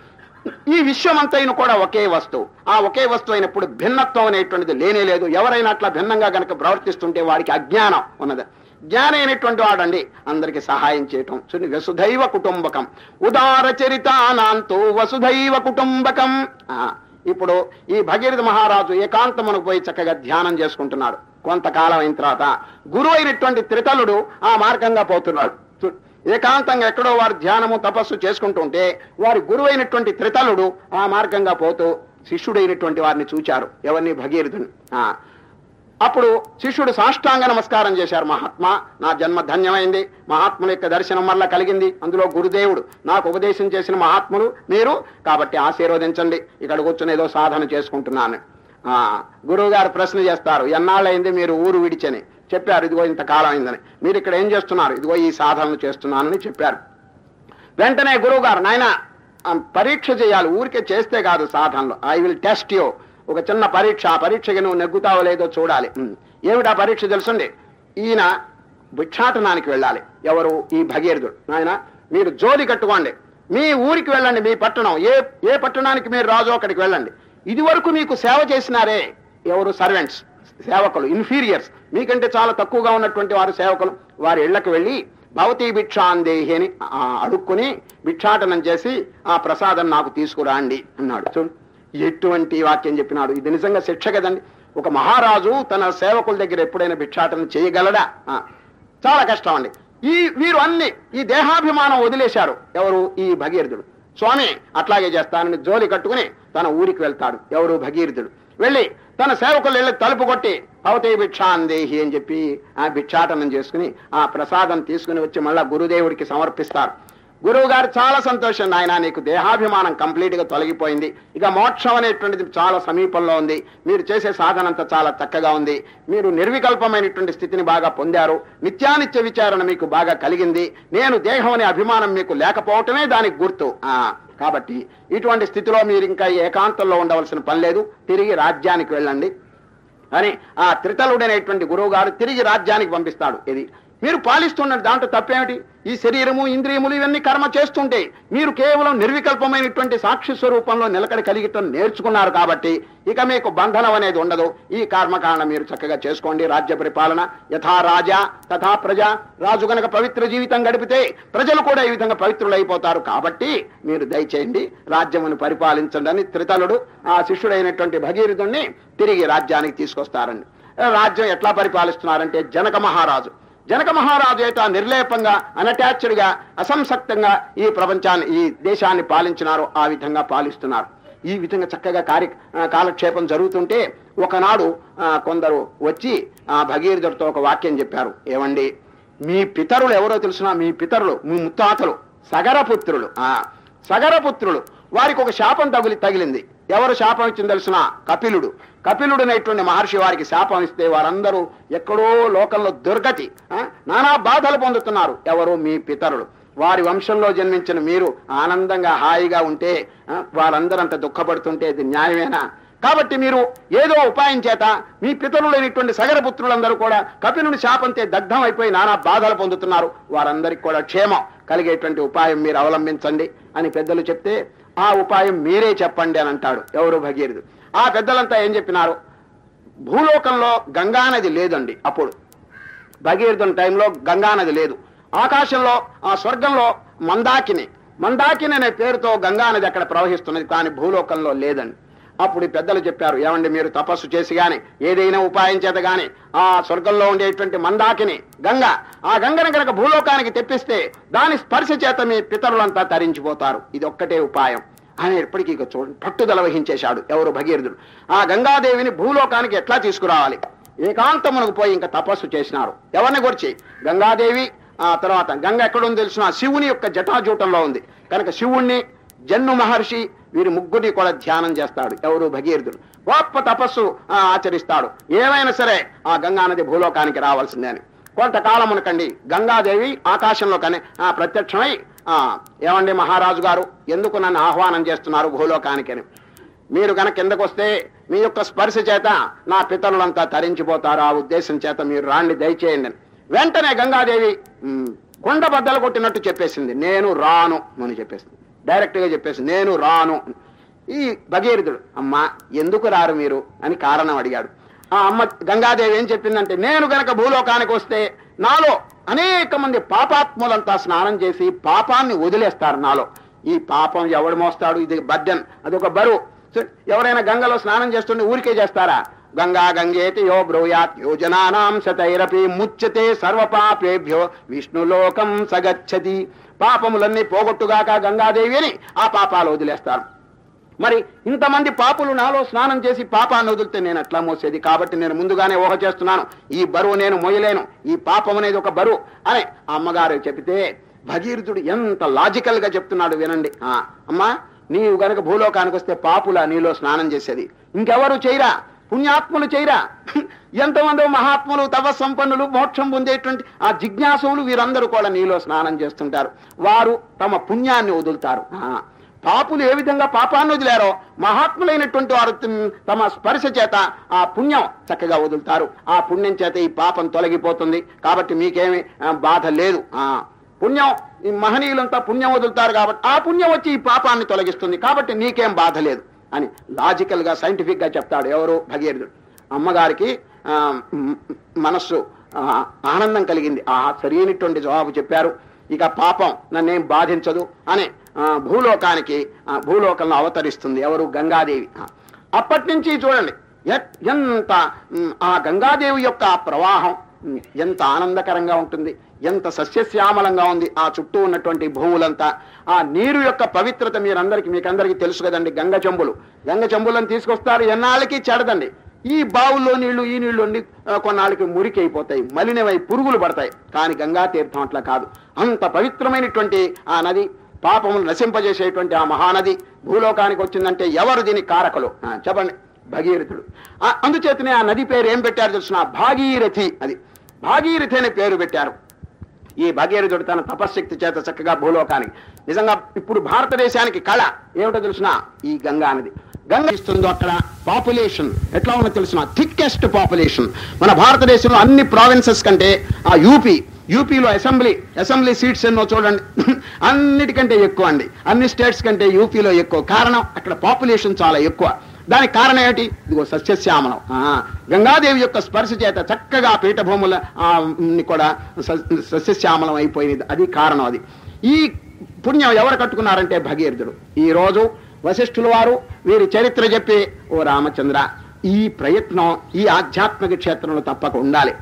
ఈ విశ్వమంతైన కూడా ఒకే వస్తువు. ఆ ఒకే వస్తువు అయినప్పుడు భిన్నత్వం అనేటువంటిది లేనే లేదు. ఎవరైనా అట్లా భిన్నంగా గనక ప్రవర్తిస్తుంటే వాడికి అజ్ఞానం ఉన్నది. జ్ఞానం అయినటువంటి వాడండి. అందరికి సహాయం చేయటం. చూడండి వసుధైవ కుటుంబకం. ఉదార చరితానాంతో వసుధైవ కుటుంబకం. ఇప్పుడు ఈ భగీరథ మహారాజు ఏకాంతమునకు పోయి చక్కగా ధ్యానం చేసుకుంటున్నాడు. కొంతకాలం అయిన తర్వాత గురువు అయినటువంటి త్రితలుడు ఆ మార్గంగా పోతున్నాడు. చూ- ఏకాంతంగా ఎక్కడో వారు ధ్యానము తపస్సు చేసుకుంటుంటే వారి గురువైనటువంటి త్రితలుడు ఆ మార్గంగా పోతూ శిష్యుడైనటువంటి వారిని చూచారు. ఎవరిని? భగీరథుని. ఆ అప్పుడు శిష్యుడు సాష్టాంగ నమస్కారం చేశారు. మహాత్మా నా జన్మ ధన్యమైంది. మహాత్ముల యొక్క దర్శనం వల్ల కలిగింది. అందులో గురుదేవుడు నాకు ఉపదేశం చేసిన మహాత్ములు మీరు కాబట్టి ఆశీర్వదించండి. ఇక్కడ కూర్చుని ఏదో సాధన చేసుకుంటున్నాను. ఆ గురువు గారు ప్రశ్న చేస్తారు. ఎన్నాళ్ళైంది మీరు ఊరు విడిచని? చెప్పారు ఇదిగో ఇంతకాలం అయిందని. మీరు ఇక్కడ ఏం చేస్తున్నారు? ఇదిగో ఈ సాధనలు చేస్తున్నానని చెప్పారు. వెంటనే గురువు గారు నాయన పరీక్ష చేయాలి. ఊరికే చేస్తే కాదు సాధనలు. ఐ విల్ టెస్ట్ యూ ఒక చిన్న పరీక్ష ఆ పరీక్షకి నువ్వు నెగ్గుతావో లేదో చూడాలి. ఏమిటా పరీక్ష తెలుసండి? ఈయన భిక్షాటనానికి వెళ్ళాలి. ఎవరు? ఈ భగీరథుడు. ఆయన మీరు జోలి కట్టుకోండి. మీ ఊరికి వెళ్ళండి మీ పట్టణం. ఏ ఏ పట్టణానికి మీరు రాజు అక్కడికి వెళ్ళండి. ఇది వరకు మీకు సేవ చేసినారే ఎవరు? సర్వెంట్స్ సేవకులు ఇన్ఫీరియర్స్. మీకంటే చాలా తక్కువగా ఉన్నటువంటి వారు సేవకులు. వారి ఇళ్ళకు వెళ్ళి భవతీ భిక్షాందేహి అని అడుక్కుని భిక్షాటనం చేసి ఆ ప్రసాదం నాకు తీసుకురాండి అన్నాడు. చూడు. ఎటువంటి వాక్యం చెప్పినాడు? ఇది నిజంగా శిక్ష కదండి. ఒక మహారాజు తన సేవకుల దగ్గర ఎప్పుడైనా భిక్షాటన చేయగలడా? ఆ, చాలా కష్టం అండి. ఈ వీరు అన్ని ఈ దేహాభిమానం వదిలేశారు. ఎవరు? ఈ భగీరథుడు. స్వామి అట్లాగే చేస్తానని జోలి కట్టుకుని తన ఊరికి వెళ్తాడు. ఎవరు? భగీరథుడు. వెళ్ళి తన సేవకులు వెళ్ళి తలుపు కొట్టి అవతే భిక్షాందేహి అని చెప్పి ఆ భిక్షాటనం చేసుకుని ఆ ప్రసాదం తీసుకుని వచ్చి మళ్ళా గురుదేవుడికి సమర్పిస్తారు. గురువు గారు చాలా సంతోషం నాయన నీకు దేహాభిమానం కంప్లీట్గా తొలగిపోయింది. ఇక మోక్షం అనేటువంటిది చాలా సమీపంలో ఉంది. మీరు చేసే సాధన అంతా చాలా చక్కగా ఉంది. మీరు నిర్వికల్పమైనటువంటి స్థితిని బాగా పొందారు. నిత్యానిత్య విచారణ మీకు బాగా కలిగింది. నేను దేహం అనే అభిమానం మీకు లేకపోవటమే దానికి గుర్తు. కాబట్టి ఇటువంటి స్థితిలో మీరు ఇంకా ఏకాంతంలో ఉండవలసిన పని లేదు. తిరిగి రాజ్యానికి వెళ్ళండి. అని ఆ త్రితలుడైనటువంటి గురువు గారు తిరిగి రాజ్యానికి పంపిస్తాడు. ఇది మీరు పాలిస్తున్నారు దాంట్లో తప్పేమిటి? ఈ శరీరము ఇంద్రియములు ఇవన్నీ కర్మ చేస్తుంటే మీరు కేవలం నిర్వికల్పమైనటువంటి సాక్షి స్వరూపంలో నిలకడ కలిగటం నేర్చుకున్నారు కాబట్టి ఇక మీకు బంధనం అనేది ఉండదు. ఈ కర్మకాండ మీరు చక్కగా చేసుకోండి. రాజ్య పరిపాలన యథా రాజా తథా ప్రజ. రాజు గనక పవిత్ర జీవితం గడిపితే ప్రజలు కూడా ఈ విధంగా పవిత్రులైపోతారు కాబట్టి మీరు దయచేయండి. రాజ్యమును పరిపాలించండి అని త్రితలుడు ఆ శిష్యుడైనటువంటి భగీరథుణ్ణి తిరిగి రాజ్యానికి తీసుకొస్తారండి. రాజ్యం ఎట్లా పరిపాలిస్తున్నారంటే జనక మహారాజు. జనక మహారాజు అయితే నిర్లేపంగా అనటాచ్డ్గా అసంసక్తంగా ఈ ప్రపంచాన్ని ఈ దేశాన్ని పాలించినారో ఆ విధంగా పాలిస్తున్నారు. ఈ విధంగా చక్కగా కార్య కాలక్షేపం జరుగుతుంటే ఒకనాడు కొందరు వచ్చి ఆ భగీరథుడితో ఒక వాక్యం చెప్పారు. ఏమండి? మీ పితరులు ఎవరో తెలిసినా? మీ పితరులు మీ ముత్తాతలు సగరపుత్రులు. ఆ సగరపుత్రులు. వారికి ఒక శాపం తగిలి తగిలింది. ఎవరు శాపం ఇచ్చింది తెలిసిన కపిలుడు. కపిలుడు అనేటువంటి మహర్షి వారికి శాపం ఇస్తే వారందరూ ఎక్కడో లోకంలో దుర్గతి నానా బాధలు పొందుతున్నారు. ఎవరు? మీ పితరుడు. వారి వంశంలో జన్మించిన మీరు ఆనందంగా హాయిగా ఉంటే వారందరంత వారందరూ అంత దుఃఖపడుతుంటే ఇది న్యాయమేనా? కాబట్టి మీరు ఏదో ఉపాయం చేత మీ పితరులైనటువంటి సగరపుత్రులందరూ కూడా కపిలుని శాపంతే దగ్ధం అయిపోయి నానా బాధలు పొందుతున్నారు. వారందరికి కూడా క్షేమం కలిగేటువంటి ఉపాయం మీరు అవలంబించండి అని పెద్దలు చెప్తే ఆ ఉపాయం మీరే చెప్పండి అని అంటాడు ఎవరు భగీరథుడు. ఆ పెద్దలంతా ఏం చెప్పినారు? భూలోకంలో గంగానది లేదండి అప్పుడు. భగీరథుని టైంలో గంగానది లేదు. ఆకాశంలో ఆ స్వర్గంలో మందాకిని. మందాకిని అనే పేరుతో గంగానది అక్కడ ప్రవహిస్తున్నది కానీ భూలోకంలో లేదండి. అప్పుడు పెద్దలు చెప్పారు ఏమండి మీరు తపస్సు చేసి గాని ఏదైనా ఉపాయం చేత గాని ఆ స్వర్గంలో ఉండేటువంటి మందాకిని గంగ ఆ గంగను కనుక భూలోకానికి తెప్పిస్తే దాని స్పర్శ చేత మీ పితరులంతా తరించిపోతారు. ఇది ఒక్కటే ఉపాయం. ఆయన ఎప్పటికీ చూడండి పట్టుదల వహించేశాడు ఎవరు భగీరథుడు. ఆ గంగాదేవిని భూలోకానికి ఎట్లా తీసుకురావాలి? ఏకాంతమునకు పోయి ఇంకా తపస్సు చేసినారు. ఎవరిని గురించి? గంగాదేవి ఆ తర్వాత గంగ ఎక్కడుంది తెలిసిన శివుని యొక్క జటాజూటంలో ఉంది. కనుక శివుణ్ణి జన్ను మహర్షి వీరి ముగ్గురిని కూడా ధ్యానం చేస్తాడు. ఎవరు? భగీరథుడు. గొప్ప తపస్సు ఆ, ఆచరిస్తాడు. ఏమైనా సరే ఆ గంగానది భూలోకానికి రావాల్సిందే అని. కొంతకాలమునకండి గంగాదేవి ఆకాశంలో కానీ ప్రత్యక్షమై ఆ ఏమండి మహారాజు గారు? ఎందుకు నన్ను ఆహ్వానం చేస్తున్నారు భూలోకానికి అని. మీరు కనుక కిందకు వస్తే మీ యొక్క స్పర్శ చేత నా పితరులంతా తరించిపోతారు. ఆ ఉద్దేశం చేత మీరు రాండి దయచేయండి అని. వెంటనే గంగాదేవి "ఉమ్, కొండ బద్దలు కొట్టినట్టు చెప్పేసింది. నేను రాను అని చెప్పేసింది. డైరెక్ట్గా చెప్పేసి నేను రాను. ఈ భగీరథుడు అమ్మా ఎందుకు రారు మీరు? అని కారణం అడిగాడు. ఆ అమ్మ గంగాదేవి ఏం చెప్పిందంటే నేను గనక భూలోకానికి వస్తే నాలో అనేక మంది పాపాత్ములంతా స్నానం చేసి పాపాన్ని వదిలేస్తారు నాలో. ఈ పాపం ఎవడు మోస్తాడు? ఇది బద్దెన్ అదొక బరువు. ఎవరైనా గంగలో స్నానం చేస్తుంటే ఊరికే చేస్తారా? గంగా గంగేతి యో బ్రూయాత్ యోజనానాం శతైరపి ముచ్యతే సర్వ పాపేభ్యో విష్ణులోకం సగచ్చతి. పాపములన్నీ పోగొట్టుగాక గంగాదేవి అని ఆ పాపాలు వదిలేస్తారు. మరి ఇంతమంది పాపులు నాలో స్నానం చేసి పాపాన్ని వదిలితే నేను ఎట్లా మోసేది? కాబట్టి నేను ముందుగానే ఊహ చేస్తున్నాను. ఈ బరువు నేను మోయలేను. ఈ పాపం అనేది ఒక బరువు అని అమ్మగారు చెబితే భగీరథుడు ఎంత లాజికల్గా చెప్తున్నాడు వినండి. ఆ అమ్మా నీవు గనక భూలోకానికి వస్తే పాపుల నీలో స్నానం చేసేది. ఇంకెవరు చేయరా? పుణ్యాత్ములు చేయరా? ఎంతమందో మహాత్ములు తపస్సంపన్నులు మోక్షం పొందేటువంటి ఆ జిజ్ఞాసువులు వీరందరూ కూడా నీలో స్నానం చేస్తుంటారు. వారు తమ పుణ్యాన్ని వదులుతారు. ఆ, పాపులు ఏ విధంగా పాపాన్ని వదిలారో మహాత్ములైనటువంటి వారు తమ స్పర్శ చేత ఆ పుణ్యం చక్కగా వదులుతారు. ఆ పుణ్యం చేత ఈ పాపం తొలగిపోతుంది. కాబట్టి మీకేమి బాధ లేదు. ఆ పుణ్యం ఈ మహనీయులంతా పుణ్యం వదులుతారు కాబట్టి ఆ పుణ్యం వచ్చి ఈ పాపాన్ని తొలగిస్తుంది. కాబట్టి నీకేం బాధ లేదు. అని లాజికల్గా సైంటిఫిక్గా చెప్తాడు ఎవరు? భగీరథుడు. అమ్మగారికి మనస్సు ఆనందం కలిగింది. ఆ సరైనటువంటి జవాబు చెప్పారు. ఇక పాపం నన్నేం బాధించదు అని భూలోకానికి ఆ, భూలోకంలో అవతరిస్తుంది ఎవరు? గంగాదేవి. అప్పటి నుంచి చూడండి ఎంత ఆ గంగాదేవి యొక్క ప్రవాహం ఎంత ఆనందకరంగా ఉంటుంది ఎంత సస్యశ్యామలంగా ఉంది ఆ చుట్టూ ఉన్నటువంటి భూములంతా ఆ నీరు యొక్క పవిత్రత మీరందరికి మీకందరికీ తెలుసు కదండి గంగ చెంబులు గంగ చెంబులను తీసుకొస్తారు ఎన్నాళ్ళకి చెడదండి. ఈ బావుల్లో నీళ్ళు ఈ నీళ్ళు ఉండి కొన్నాళ్ళకి మురికి అయిపోతాయి మలినమై పురుగులు పడతాయి. కానీ గంగా తీర్థం అట్లా కాదు. అంత పవిత్రమైనటువంటి ఆ నది పాపములు నశింపజేసేటువంటి ఆ మహానది భూలోకానికి వచ్చిందంటే ఎవరు దీని కారకులు? చెప్పండి భగీరథుడు. ఆ, అందుచేతనే ఆ నది పేరు ఏం పెట్టారు తెలుసిన? భాగీరథి అది. భాగీరథి అనే పేరు పెట్టారు. ఈ భగీరథుడు తన తపశ్శక్తి చేత చక్కగా భూలోకానికి నిజంగా ఇప్పుడు భారతదేశానికి కళ ఏమిటో తెలిసిన ఈ గంగా నది. గంగ ఇస్తుందో అక్కడ? పాపులేషన్ ఎట్లా ఉన్నదో తెలిసిన? థిక్కెస్ట్ పాపులేషన్ మన భారతదేశంలో అన్ని ప్రావిన్సెస్ కంటే ఆ యూపీ యూపీలో అసెంబ్లీ అసెంబ్లీ సీట్స్ ఎన్నో చూడండి. [laughs] అన్నిటికంటే ఎక్కువ అండి. అన్ని స్టేట్స్ కంటే యూపీలో ఎక్కువ. కారణం అక్కడ పాపులేషన్ చాలా ఎక్కువ. దానికి కారణం ఏమిటి? ఇదిగో సస్యశ్యామలం. ఆ, గంగాదేవి యొక్క స్పర్శ చేత చక్కగా పీఠభూముల కూడా సస్యశ్యామలం అయిపోయింది అది కారణం అది. ఈ పుణ్యం ఎవరు కట్టుకున్నారంటే భగీరథుడు. ఈ రోజు వశిష్ఠుల వారు వీరి చరిత్ర చెప్పి ఓ రామచంద్ర ఈ ప్రయత్నం ఈ ఆధ్యాత్మిక క్షేత్రంలో తప్పక ఉండాలి.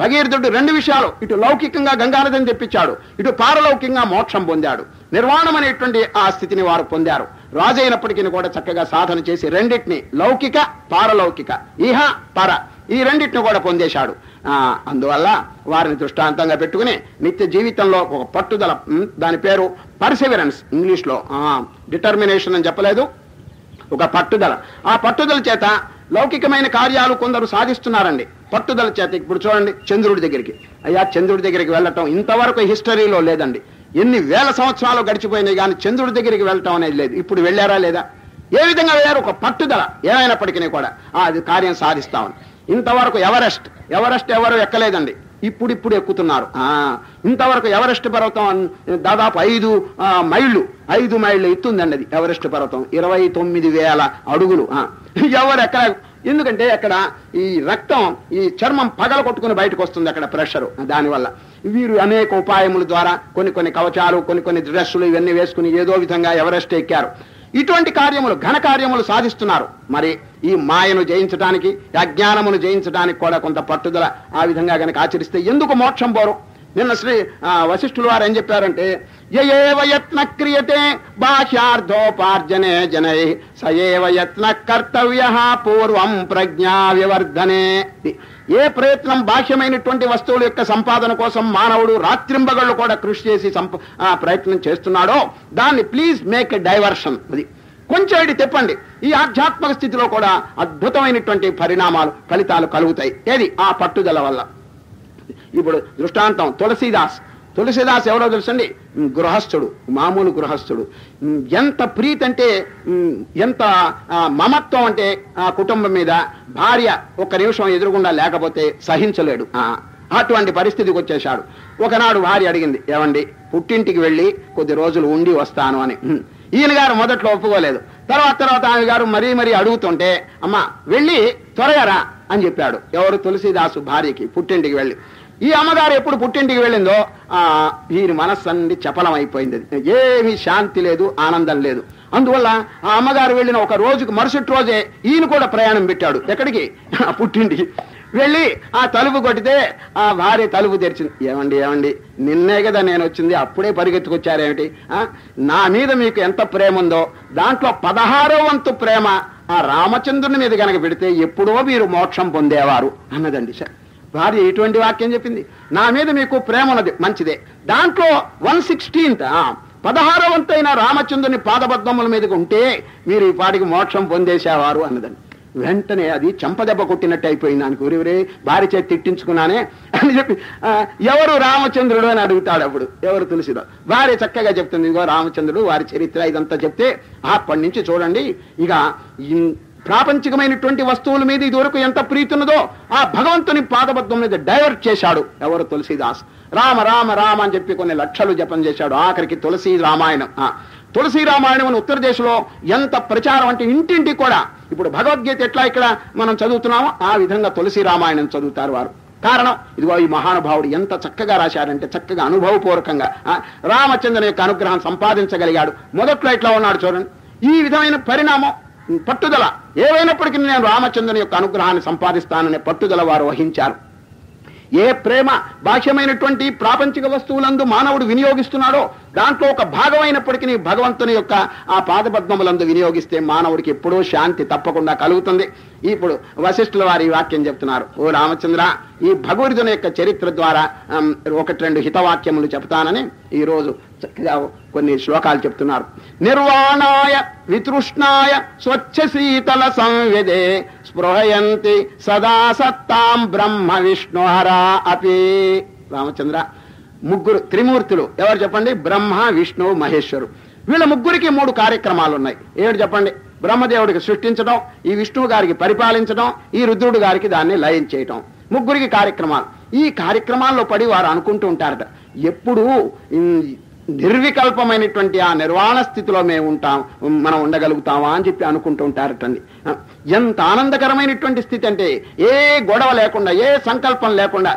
భగీరథుడు రెండు విషయాలు ఇటు లౌకికంగా గంగానదిని తెప్పించాడు ఇటు పారలౌకికంగా మోక్షం పొందాడు. నిర్వాణం అనేటువంటి ఆ స్థితిని వారు పొందారు. రాజైనప్పటికీ కూడా చక్కగా సాధన చేసి రెండింటిని లౌకిక పారలౌకిక ఇహ పర ఈ రెండింటిని కూడా పొందేశాడు. అందువల్ల వారిని దృష్టాంతంగా పెట్టుకుని నిత్య జీవితంలో ఒక పట్టుదల దాని పేరు పర్సివరెన్స్ ఇంగ్లీష్లో డిటర్మినేషన్ అని చెప్పలేదు. ఒక పట్టుదల. ఆ పట్టుదల చేత లౌకికమైన కార్యాలు కొందరు సాధిస్తున్నారండి. పట్టుదల చేత ఇప్పుడు చూడండి చంద్రుడి దగ్గరికి. అయ్యా చంద్రుడి దగ్గరికి వెళ్ళటం ఇంతవరకు హిస్టరీలో లేదండి. ఎన్ని వేల సంవత్సరాలు గడిచిపోయినాయి కానీ చంద్రుడి దగ్గరికి వెళ్ళటం అనేది లేదు. ఇప్పుడు వెళ్ళారా లేదా? ఏ విధంగా వెళ్ళారు? ఒక పట్టుదల ఏమైనప్పటికీ కూడా. ఆ, అది కార్యం సాధిస్తామని. ఇంతవరకు ఎవరెస్ట్? ఎవరెస్ట్ ఎవరు ఎక్కలేదండి. ఇప్పుడు ఇప్పుడు ఎక్కుతున్నారు. ఆ ఇంతవరకు ఎవరెస్ట్ పర్వతం దాదాపు ఐదు మైళ్ళు ఐదు మైళ్ళు ఎత్తుందండి అది ఎవరెస్ట్ పర్వతం. ఇరవై తొమ్మిది వేల అడుగులు. ఎవరు ఎక్కడ ఎందుకంటే అక్కడ ఈ రక్తం ఈ చర్మం పగల కొట్టుకుని బయటకు వస్తుంది అక్కడ ప్రెషరు దానివల్ల. వీరు అనేక ఉపాయముల ద్వారా కొన్ని కొన్ని కవచాలు కొన్ని కొన్ని డ్రెస్సులు ఇవన్నీ వేసుకుని ఏదో విధంగా ఎవరెస్ట్ ఎక్కారు. ఇటువంటి కార్యములు ఘన కార్యములు సాధిస్తున్నారు. మరి ఈ మాయను జయించడానికి అజ్ఞానమును జయించడానికి కూడా కొంత పట్టుదల ఆ విధంగా గనక ఆచరిస్తే ఎందుకు మోక్షం పోరు? నిన్న శ్రీ ఆ, వారు ఏం చెప్పారంటే యయేవ యత్న క్రియతే బాహ్యార్థోపార్జనే జనై సయేవ యత్న కర్తవ్య పూర్వం ప్రజ్ఞా వివర్ధనే. ఏ ప్రయత్నం బాహ్యమైనటువంటి వస్తువుల యొక్క సంపాదన కోసం మానవుడు రాత్రింబగళ్ళు కూడా కృషి చేసి ప్రయత్నం చేస్తున్నాడో దాన్ని ప్లీజ్ మేక్ ఎ డైవర్షన్. అది కొంచెం ఇటు తెప్పండి. ఈ ఆధ్యాత్మిక స్థితిలో కూడా అద్భుతమైనటువంటి పరిణామాలు ఫలితాలు కలుగుతాయి. ఏది? ఆ పట్టుదల వల్ల. ఇప్పుడు దృష్టాంతం తులసీదాస్. తులసీదాస్ ఎవరో తెలుసండి? గృహస్థుడు మామూలు గృహస్థుడు. ఎంత ప్రీతి అంటే ఎంత మమత్వం అంటే ఆ కుటుంబం మీద భార్య ఒక నిమిషం ఎదురుగుండా లేకపోతే సహించలేడు. ఆ, అటువంటి పరిస్థితికి వచ్చేశాడు. ఒకనాడు భార్య అడిగింది ఏమండి పుట్టింటికి వెళ్ళి కొద్ది రోజులు ఉండి వస్తాను అని. ఈయన గారు మొదట్లో ఒప్పుకోలేదు. తర్వాత తర్వాత ఆమె గారు మరీ మరీ అడుగుతుంటే అమ్మ వెళ్ళి త్వరగా రా అని చెప్పాడు. ఎవరు? తులసిదాసు భార్యకి పుట్టింటికి వెళ్ళి. ఈ అమ్మగారు ఎప్పుడు పుట్టింటికి వెళ్ళిందో ఆ వీరి మనస్సు అన్ని చపలం అయిపోయింది ఏమీ శాంతి లేదు ఆనందం లేదు. అందువల్ల ఆ అమ్మగారు వెళ్ళిన ఒక రోజుకు మరుసటి రోజే ఈయన కూడా ప్రయాణం పెట్టాడు. ఎక్కడికి? పుట్టింటికి. వెళ్ళి ఆ తలుపు కొట్టితే ఆ భార్య తలుపు తెరిచింది. ఏమండి ఏమండి? నిన్నే కదా నేను వచ్చింది అప్పుడే పరిగెత్తుకొచ్చారేమిటి? ఆ? నా మీద మీకు ఎంత ప్రేమ ఉందో దాంట్లో పదహారో వంతు ప్రేమ ఆ రామచంద్రుని మీద కనుక పెడితే ఎప్పుడో మీరు మోక్షం పొందేవారు అన్నదండి సార్. భార్య ఎటువంటి వాక్యం చెప్పింది. నా మీద మీకు ప్రేమ ఉన్నది మంచిదే. దాంట్లో వన్ సిక్స్టీన్త్ పదహారవంతైన రామచంద్రుని పాదబద్ధముల మీదకి ఉంటే మీరు ఈ పాటికి మోక్షం పొందేసేవారు అన్నదండి. వెంటనే అది చంపదెబ్బ కొట్టినట్టు అయిపోయింది. దానికి ఊరివరే భార్య చేతి తిట్టించుకున్నానే అని చెప్పి ఎవరు రామచంద్రుడు అని అడుగుతాడు అప్పుడు. ఎవరు తులసిదో. భార్య చక్కగా చెప్తుంది ఇదిగో రామచంద్రుడు వారి చరిత్ర ఇదంతా చెప్తే అప్పటి నుంచి చూడండి ఇక ప్రాపంచికమైనటువంటి వస్తువుల మీద ఇదివరకు ఎంత ప్రీతి ఉన్నదో ఆ భగవంతుని పాదబద్ధం మీద డైవర్ట్ చేశాడు ఎవరు తులసీదాస్. రామ రామ రామ అని చెప్పి కొన్ని లక్షలు జపం చేశాడు. ఆఖరికి తులసి రామాయణం. తులసి రామాయణం అని ఉత్తర దేశంలో ఎంత ప్రచారం అంటే ఇంటింటికి కూడా. ఇప్పుడు భగవద్గీత ఎట్లా ఇక్కడ మనం చదువుతున్నామో ఆ విధంగా తులసి రామాయణం చదువుతారు వారు. కారణం ఇదిగో ఈ మహానుభావుడు ఎంత చక్కగా రాశారంటే చక్కగా అనుభవపూర్వకంగా రామచంద్రుని యొక్క అనుగ్రహం సంపాదించగలిగాడు. మొదట్లో ఎట్లా ఉన్నాడు చూడండి. ఈ విధమైన పరిణామం పట్టుదల ఏవైనప్పటికీ నేను రామచంద్రుని యొక్క అనుగ్రహాన్ని సంపాదిస్తాననే పట్టుదల వారు వహించారు. ఏ ప్రేమ బాహ్యమైనటువంటి ప్రాపంచిక వస్తువులందు మానవుడు వినియోగిస్తున్నాడో దాంట్లో ఒక భాగమైనప్పటికీ భగవంతుని యొక్క ఆ పాదపద్మములందు వినియోగిస్తే మానవుడికి ఎప్పుడూ శాంతి తప్పకుండా కలుగుతుంది. ఇప్పుడు వశిష్ఠుల వారి వాక్యం చెప్తున్నారు. ఓ రామచంద్ర ఈ భగవద్గుని యొక్క చరిత్ర ద్వారా ఒకటి రెండు హితవాక్యములు చెప్తానని ఈ రోజు కొన్ని శ్లోకాలు చెప్తున్నారు. నిర్వాణాయ వితృష్ణాయ స్వచ్ఛ శీతల సంవిదే స్పృహయంతి సదా సత్తాం బ్రహ్మ విష్ణుహరా అపి. రామచంద్ర ముగ్గురు త్రిమూర్తులు. ఎవరు చెప్పండి? బ్రహ్మ విష్ణు మహేశ్వరు. వీళ్ళ ముగ్గురికి మూడు కార్యక్రమాలు ఉన్నాయి ఏమిటి చెప్పండి? బ్రహ్మదేవుడికి సృష్టించడం ఈ విష్ణువు గారికి పరిపాలించడం ఈ రుద్రుడు గారికి దాన్ని లయం చేయటం. ముగ్గురికి కార్యక్రమాలు. ఈ కార్యక్రమాల్లో పడి వారు అనుకుంటూ ఉంటారట. ఎప్పుడు నిర్వికల్పమైనటువంటి ఆ నిర్వాణ స్థితిలో మేము ఉంటాం మనం ఉండగలుగుతామా అని చెప్పి అనుకుంటూ ఉంటారటండి ఎంత ఆనందకరమైనటువంటి స్థితి అంటే ఏ గొడవ లేకుండా ఏ సంకల్పం లేకుండా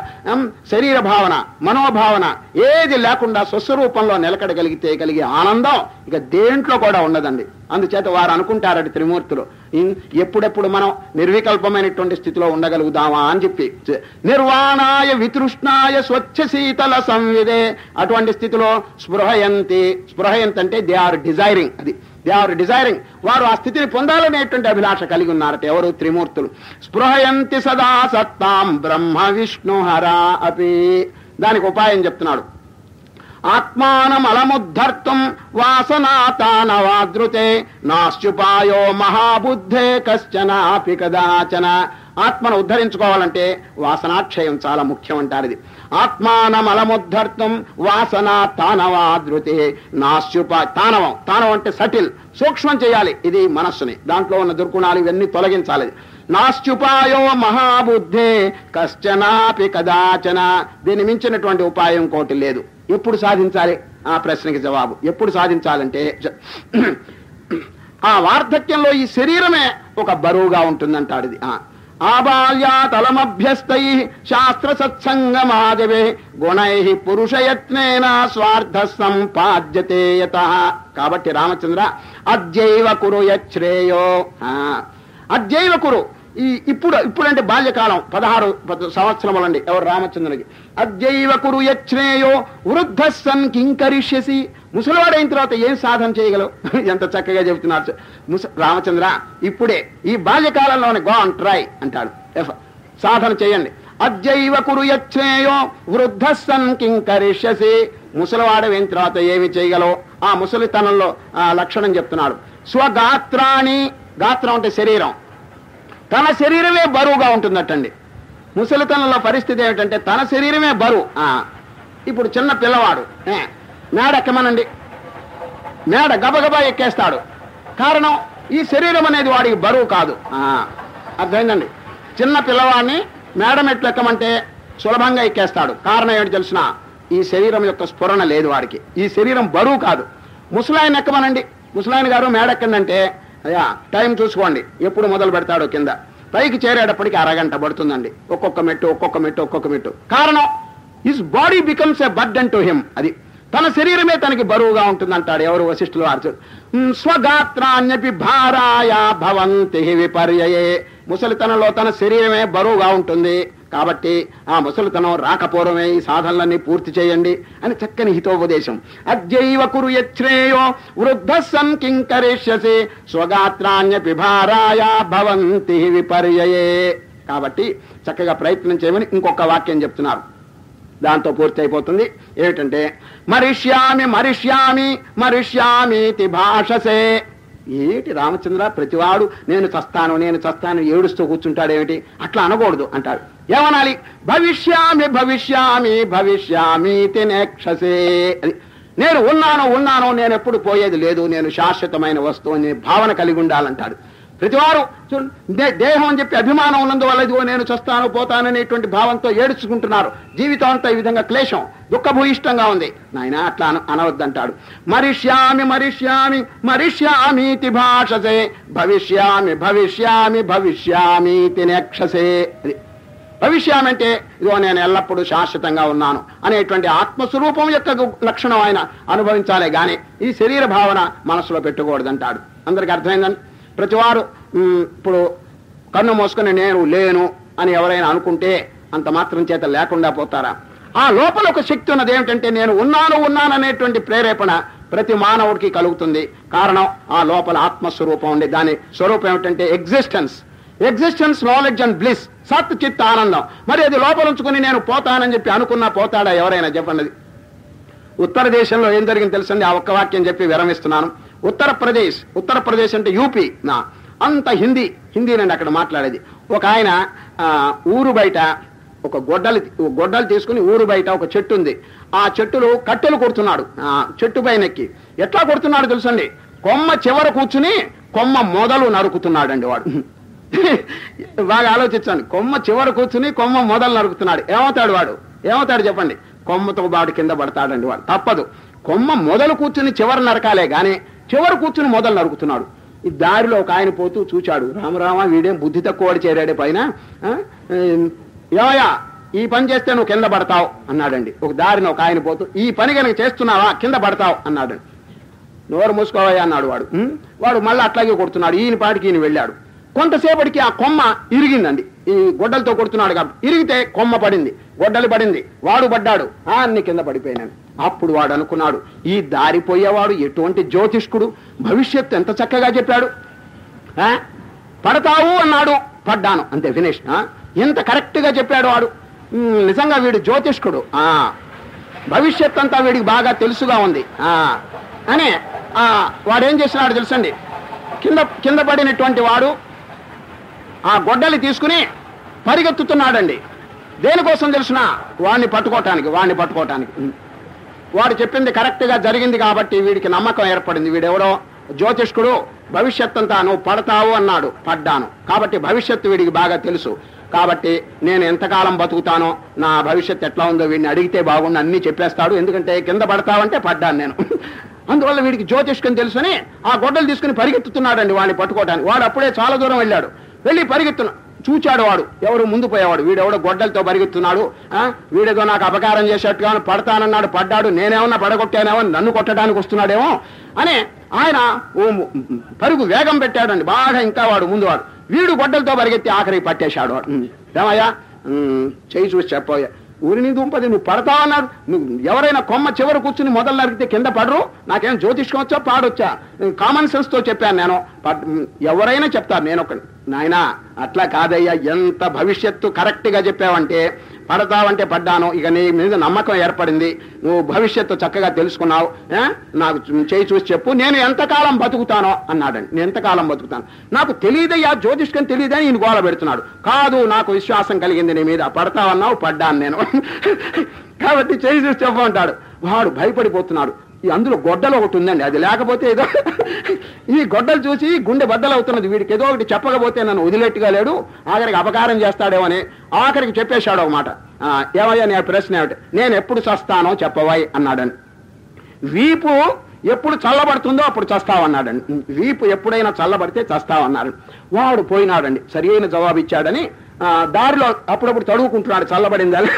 శరీర భావన మనోభావన ఏది లేకుండా స్వస్వరూపంలో నిలకడగలిగితే కలిగే ఆనందం ఇక దేంట్లో కూడా ఉండదండి. అందుచేత వారు అనుకుంటారట త్రిమూర్తులు ఎప్పుడెప్పుడు మనం నిర్వికల్పమైనటువంటి స్థితిలో ఉండగలుగుదామా అని చెప్పి నిర్వాణాయ వితృష్ణాయ స్వచ్ఛ శీతల సంవిదే అటువంటి స్థితిలో స్పృహయంతి స్పృహయంతి అంటే దే ఆర్ డిజైరింగ్ అది. They are desiring. వారు ఆ స్థితిని పొందాలనేటువంటి అభిలాష కలిగి ఉన్నారట ఎవరు? త్రిమూర్తులు. స్పృహయంతి సదా సత్తాం బ్రహ్మ విష్ణు హరా అపి. దానికి ఉపాయం చెప్తున్నాడు. ఆత్మానమలముద్ధర్తం వాసనాతానవాదృతే నాశ్యుపాయో మహాబుద్ధే కశ్చనాపి కదాచన ఆత్మను ఉద్ధరించుకోవాలంటే వాసనాక్షయం చాలా ముఖ్యం అంటారు ఇది ఆత్మానమలముద్ధర్తం వాసన తానవాదృతే నాస్యుప తానవం తానవం అంటే సటిల్ సూక్ష్మం చేయాలి ఇది మనస్సుని। దాంట్లో ఉన్న దుర్గుణాలు ఇవన్నీ తొలగించాలి। నాస్త్యుపాయో మహాబుద్ధే కశ్చనాపి కదాచన। దీన్ని మించినటువంటి ఉపాయం కోటి లేదు। ఎప్పుడు సాధించాలి? ఆ ప్రశ్నకి జవాబు. ఎప్పుడు సాధించాలంటే ఆ వార్ధక్యంలో ఈ శరీరమే ఒక బరువుగా ఉంటుందంటాడు ఇది. ఆ. ఆబాల్యాతలమభ్యస్తై శాస్త్ర సత్సంగమాదవే గుణై పురుషయత్నేన స్వార్థ సంపాద్యతే యత. కాబట్టి రామచంద్ర అద్యైవ కురు యశ్రేయో అద్యైవ కురు ఈ ఇప్పుడు ఇప్పుడంటే బాల్యకాలం పదహారు పద- సంవత్సరములండి ఎవరు రామచంద్రునికి అద్యైవ కురు యచ్నేయో వృద్ధ సన్ కింకరిష్యసి. ముసలివాడైన తర్వాత ఏం సాధన చేయగలవు? [laughs] ఎంత చక్కగా చెబుతున్నారు ముస రామచంద్ర ఇప్పుడే ఈ బాల్యకాలంలోనే గో అండ్ ట్రై అంటాడు. ఎఫ్ సాధన చేయండి. అద్యైవ కురు యచ్నేయో వృద్ధ సన్ కింకరిష్యసి ముసలివాడైన తర్వాత ఏమి చేయగలవు? ఆ ముసలితనంలో ఆ లక్షణం చెప్తున్నాడు. స్వగాత్రాన్ని గాత్రం అంటే శరీరం. తన శరీరమే బరువుగా ఉంటుందటండి. ముసలితనంలో పరిస్థితి ఏమిటంటే తన శరీరమే బరువు. ఇప్పుడు చిన్న పిల్లవాడు మేడ ఎక్కమనండి మేడ గబగబా ఎక్కేస్తాడు. కారణం ఈ శరీరం అనేది వాడికి బరువు కాదు. అర్థమైందండి? చిన్న పిల్లవాడిని మేడ మెట్లు ఎక్కమంటే సులభంగా ఎక్కేస్తాడు. కారణం ఏమిటి తెలిసిన? ఈ శరీరం యొక్క స్ఫురణ లేదు వాడికి. ఈ శరీరం బరువు కాదు. ముసలాయన ఎక్కమనండి? ముసలాయన గారు మేడెక్కండంటే అయ్యా టైం చూసుకోండి. ఎప్పుడు మొదలు పెడతాడో కింద. పైకి చేరేటప్పటికి అరగంట పడుతుందండి. ఒక్కొక్క మెట్టు ఒక్కొక్క మెట్టు ఒక్కొక్క మెట్టు. కారణం his body becomes a burden to him అది తన శరీరమే తనకి బరువుగా ఉంటుందంటాడు ఎవరు వశిష్ఠులు అర్జున్. స్వగాత్రాన్యపి భారాయ భవంతి విపర్యయే. ముసలితనంలో తన శరీరమే బరువుగా ఉంటుంది. కాబట్టి ఆ ముసలితనం రాకపూర్వమే ఈ సాధనలన్నీ పూర్తి చేయండి అని చక్కని హితోపదేశం. అద్యైవ కురు యశ్రేయో వృద్ధ సన్ కింకరిష్యసి స్వగాత్రాన్యపి భారాయ భవంతి విపర్యయే. కాబట్టి చక్కగా ప్రయత్నం చేయమని ఇంకొక వాక్యం చెప్తున్నారు. దాంతో పూర్తి అయిపోతుంది. ఏమిటంటే మరిష్యామి మరిష్యామి మరిష్యామీతి భాషసే. ఏమిటి రామచంద్ర? ప్రతివాడు నేను చస్తాను నేను చస్తాను ఏడుస్తూ కూర్చుంటాడేమిటి? అట్లా అనకూడదు అంటాడు. ఏమనాలి? భవిష్యామి భవిష్యామి భవిష్యామి తినేక్షసే అది నేను ఉన్నాను ఉన్నాను నేను ఎప్పుడు పోయేది లేదు నేను శాశ్వతమైన వస్తువు అనే భావన కలిగి ఉండాలంటాడు. ప్రతివారు దే- దేహం అని చెప్పి అభిమానం ఉన్నందువల్ల ఇదిగో నేను చస్తాను పోతాను అనేటువంటి భావంతో ఏడుచుకుంటున్నారు. జీవితం అంతా ఈ విధంగా క్లేశం దుఃఖభూయిష్టంగా ఉంది. నాయన అట్లా అనవద్దంటాడు. మరిష్యామి మరిష్యామి మరిష్యామీతి భాషసే. భవిష్యామి భవిష్యామి భవిష్యామీతి నేక్షసే అది భవిష్యామి అంటే ఇదిగో నేను ఎల్లప్పుడూ శాశ్వతంగా ఉన్నాను అనేటువంటి ఆత్మస్వరూపం యొక్క లక్షణం ఆయన అనుభవించాలే గాని ఈ శరీర భావన మనసులో పెట్టుకూడదంటాడు అందరికి అర్థమైందండి? ప్రతివారు ఇప్పుడు కన్ను మోసుకుని నేను లేను అని ఎవరైనా అనుకుంటే అంత మాత్రం చేత లేకుండా పోతారా? ఆ లోపల ఒక శక్తి ఉన్నది ఏమిటంటే నేను ఉన్నాను ఉన్నాననేటువంటి ప్రేరేపణ ప్రతి మానవుడికి కలుగుతుంది. కారణం ఆ లోపల ఆత్మస్వరూపం ఉంది. దాని స్వరూపం ఏమిటంటే existence. Existence knowledge and bliss సత్ చిత్త ఆనందం. మరి అది లోపల ఉంచుకుని నేను పోతానని చెప్పి అనుకున్నా పోతాడా ఎవరైనా? చెప్పండి. ఉత్తర దేశంలో ఏం జరిగింది తెలుసండి? ఆ ఒక్క వాక్యం చెప్పి విరమిస్తున్నాను. ఉత్తరప్రదేశ్ ఉత్తరప్రదేశ్ అంటే యూపీ నా. అంత హిందీ హిందీనండి అక్కడ మాట్లాడేది. ఒక ఆయన ఊరు బయట ఒక గొడ్డలు గొడ్డలు తీసుకుని ఊరు బయట ఒక చెట్టు ఉంది. ఆ చెట్టులో కట్టెలు కొడుతున్నాడు. ఆ చెట్టు పైన ఎక్కి ఎట్లా కొడుతున్నాడు తెలుసండి? కొమ్మ చివర కూర్చుని కొమ్మ మొదలు నరుకుతున్నాడండి వాడు. [laughs] బాగా ఆలోచించండి. కొమ్మ చివర కూర్చుని కొమ్మ మొదలు నరుకుతున్నాడు. ఏమవుతాడు వాడు? ఏమవుతాడు చెప్పండి? కొమ్మతో బాడు కింద పడతాడండి వాడు. తప్పదు. కొమ్మ మొదలు కూర్చుని చివర నరకాలే కానీ చివరి కూర్చుని మొదలు నరుకుతున్నాడు. ఈ దారిలో ఒక ఆయన పోతూ చూచాడు. రామరామ వీడేం బుద్ధి తక్కువడు చేరాడే పైన? యోయా ఏమయ్యా ఈ పని చేస్తే నువ్వు కింద పడతావు అన్నాడండి. ఒక దారిని ఒక ఆయన పోతూ ఈ పని కనుక చేస్తున్నావా? కింద పడతావు అన్నాడండి నోరు మూసుకోవయ్యా అన్నాడు వాడు. వాడు మళ్ళీ అట్లాగే కొడుతున్నాడు. ఈయన పాటికి ఈయన వెళ్ళాడు. కొంతసేపటికి ఆ కొమ్మ ఇరిగిందండి. ఈ గొడ్డలతో కొడుతున్నాడు కాబట్టి. ఇరిగితే కొమ్మ పడింది. గొడ్డలి పడింది. వాడు పడ్డాడు. అన్ని కింద పడిపోయినాను. అప్పుడు వాడు అనుకున్నాడు ఈ దారిపోయేవాడు ఎటువంటి జ్యోతిష్కుడు? భవిష్యత్తు ఎంత చక్కగా చెప్పాడు. ఆ? పడతావు అన్నాడు. పడ్డాను. అంతే ఫినిష్ ఆ? ఎంత కరెక్ట్గా చెప్పాడు వాడు. ఉమ్, నిజంగా వీడు జ్యోతిష్కుడు. ఆ. భవిష్యత్ అంతా వీడికి బాగా తెలుసుగా ఉంది. ఆ. అని ఆ వాడేం చేసినాడు తెలుసండి. కింద కింద పడినటువంటి వాడు ఆ గొడ్డలి తీసుకుని పరిగెత్తుతున్నాడండి. దేనికోసం తెలిసిన? వాడిని పట్టుకోవటానికి వాడిని పట్టుకోవటానికి వాడు చెప్పింది కరెక్ట్గా జరిగింది కాబట్టి వీడికి నమ్మకం ఏర్పడింది. వీడెవడో? జ్యోతిష్కుడు భవిష్యత్ అంతా నువ్వు పడతావు అన్నాడు పడ్డాను. కాబట్టి భవిష్యత్తు వీడికి బాగా తెలుసు. కాబట్టి నేను ఎంతకాలం బతుకుతానో నా భవిష్యత్ ఎట్లా ఉందో వీడిని అడిగితే బాగుండు అన్ని చెప్పేస్తాడు. ఎందుకంటే కింద పడతావంటే పడ్డాను నేను. [laughs] అందువల్ల వీడికి జ్యోతిష్కం తెలుసుని ఆ గొడ్డలు తీసుకుని పరిగెత్తుతున్నాడండి వాడిని పట్టుకోవడానికి వాడు అప్పుడే చాలా దూరం వెళ్ళాడు. వెళ్ళి పరిగెత్తున చూచాడు వాడు ఎవరు ముందు పోయేవాడు. వీడెవడో గొడ్డలతో పరిగెత్తున్నాడు వీడేదో నాకు అపకారం చేసేట్టుగా పడతానన్నాడు పడ్డాడు. నేనేమన్నా పడగొట్టానేమో నన్ను కొట్టడానికి వస్తున్నాడేమో అని ఆయన ఓ పరుగు వేగం పెట్టాడండి. బాగా ఇంకా వాడు ముందు వాడు వీడు గొడ్డలతో పరిగెత్తి ఆఖరికి పట్టేశాడు వాడు. ఏమయ్యా? చేయి చూసి చెప్పోయ్యా ఊరిని దుంపది నువ్వు పడతావన్నాడు నువ్వు ఎవరైనా కొమ్మ చివర కూర్చుని మొదలు నరికితే కింద పడరు. నాకేం జ్యోతిష్కం వచ్చా పాడొచ్చా? కామన్ సెన్స్తో చెప్పాను నేను. ఎవరైనా చెప్తారు నేను ఒక నాయనా అట్లా కాదయ్యా ఎంత భవిష్యత్తు కరెక్ట్గా చెప్పావంటే పడతావంటే పడ్డాను. ఇక నీ మీద నమ్మకం ఏర్పడింది. నువ్వు భవిష్యత్తు చక్కగా తెలుసుకున్నావు. నాకు చేయి చూసి చెప్పు. నేను ఎంతకాలం బతుకుతానో అన్నాడండి. నేను ఎంతకాలం బతుకుతాను? నాకు తెలియదయ్యా. జ్యోతిష్కం తెలియదని ఈయన గోల పెడుతున్నాడు. కాదు నాకు విశ్వాసం కలిగింది నీ మీద. పడతావన్నావు? పడ్డాను నేను. [laughs] కాబట్టి చేయి చూసి చెప్పమంటాడు వాడు భయపడిపోతున్నాడు. ఈ అందులో గొడ్డలు ఒకటి ఉందండి. అది లేకపోతే ఏదో [laughs] ఈ గొడ్డలు చూసి గుండె బద్దలవుతున్నది వీడికి ఏదో ఒకటి చెప్పకపోతే నన్ను వదిలేట్టుగా లేడు. ఆఖరికి అపకారం చేస్తాడేమో అని ఆఖరికి చెప్పేశాడు ఒక మాట. ఆ, ఏమయ్యా నీ ప్రశ్న ఏమిటి? నేను ఎప్పుడు చస్తానో చెప్పవాయి అన్నాడని. వీపు ఎప్పుడు చల్లబడుతుందో అప్పుడు చస్తావన్నాడండి వీపు ఎప్పుడైనా చల్లబడితే చస్తావన్నాడు వాడు పోయినాడండి. సరి అయిన జవాబు ఇచ్చాడని ఆ, దారిలో అప్పుడప్పుడు తడువుకుంటున్నాడు చల్లబడిందని.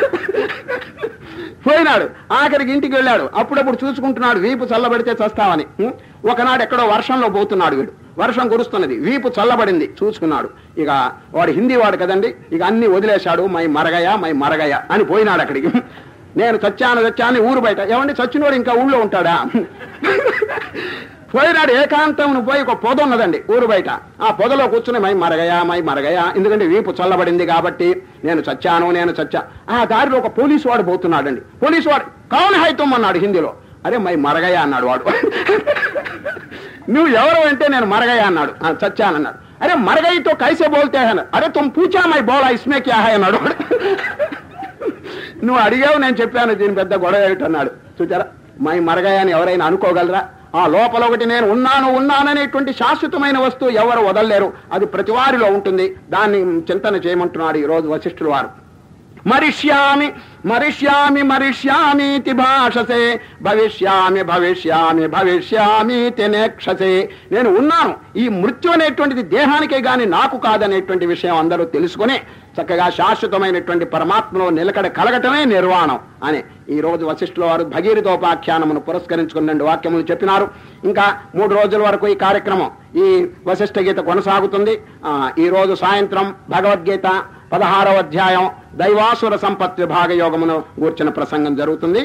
పోయినాడు ఆఖరికి ఇంటికి వెళ్ళాడు. అప్పుడప్పుడు చూసుకుంటున్నాడు వీపు చల్లబడితే చస్తావని ఒకనాడు ఎక్కడో వర్షంలో పోతున్నాడు వీడు. వర్షం కురుస్తున్నది వీపు చల్లబడింది చూసుకున్నాడు. ఇక వాడు హిందీ వాడు కదండి ఇక అన్ని వదిలేశాడు మై మరగయ మై మరగయ అని పోయినాడు అక్కడికి. నేను చచ్చాను చచ్చాను ఊరు బయట. ఏమండి చచ్చినోడు ఇంకా ఊళ్ళో ఉంటాడా? పోయినాడు ఏకాంతం పోయి ఒక పొద ఉన్నదండి ఊరు బయట. ఆ పొదలో కూర్చుని మై మరగయా మై మరగయా ఎందుకంటే వీపు చల్లబడింది కాబట్టి నేను చచ్చాను నేను చచ్చా. ఆ దారిలో ఒక పోలీసు వాడు పోతున్నాడండి. పోలీసు వాడు కౌన్ హైతం అన్నాడు హిందీలో. అరే మై మరగయా అన్నాడు వాడు. నువ్వు ఎవరు అంటే నేను మరగయా అన్నాడు. "ఆ, చచ్చానన్నాడు. అరే మరగయ్యతో కైసే బోల్తే అన్నాడు. అరే తుమ్ పూచా మై బోలా ఇస్మే క్యా హై అన్నాడు వాడు. నువ్వు అడిగావు నేను చెప్పాను దీని పెద్ద గొడవ ఏమిటన్నాడు. చూచారా? మై మరగయ్య అని ఎవరైనా అనుకోగలరా? ఆ లోపల ఒకటి నేను ఉన్నాను ఉన్నాననేటువంటి శాశ్వతమైన వస్తువు ఎవరు వదలలేరు. అది ప్రతి వారిలో ఉంటుంది. దాన్ని చింతన చేయమంటున్నాడు ఈ రోజు వశిష్ఠుల వారు. మరిష్యామి మరిష్యామి మరిష్యామీతి భాషసే. భవిష్యామి భవిష్యామి భవిష్యామీతి నేక్షసే. నేను ఉన్నాను. ఈ మృత్యు అనేటువంటిది దేహానికే గాని నాకు కాదనేటువంటి విషయం అందరూ తెలుసుకుని చక్కగా శాశ్వతమైనటువంటి పరమాత్మలో నిలకడ కలగటమే నిర్వాణం అని ఈ రోజు వశిష్ఠుల వారు భగీరథోపాఖ్యానమును పురస్కరించుకున్న రెండు వాక్యములు చెప్పినారు. ఇంకా మూడు రోజుల వరకు ఈ కార్యక్రమం ఈ వశిష్ఠ గీత కొనసాగుతుంది. ఈరోజు ఈ రోజు సాయంత్రం భగవద్గీత పదహారవ అధ్యాయం దైవాసుర సంపత్ విభాగ యోగమును గూర్చిన ప్రసంగం జరుగుతుంది.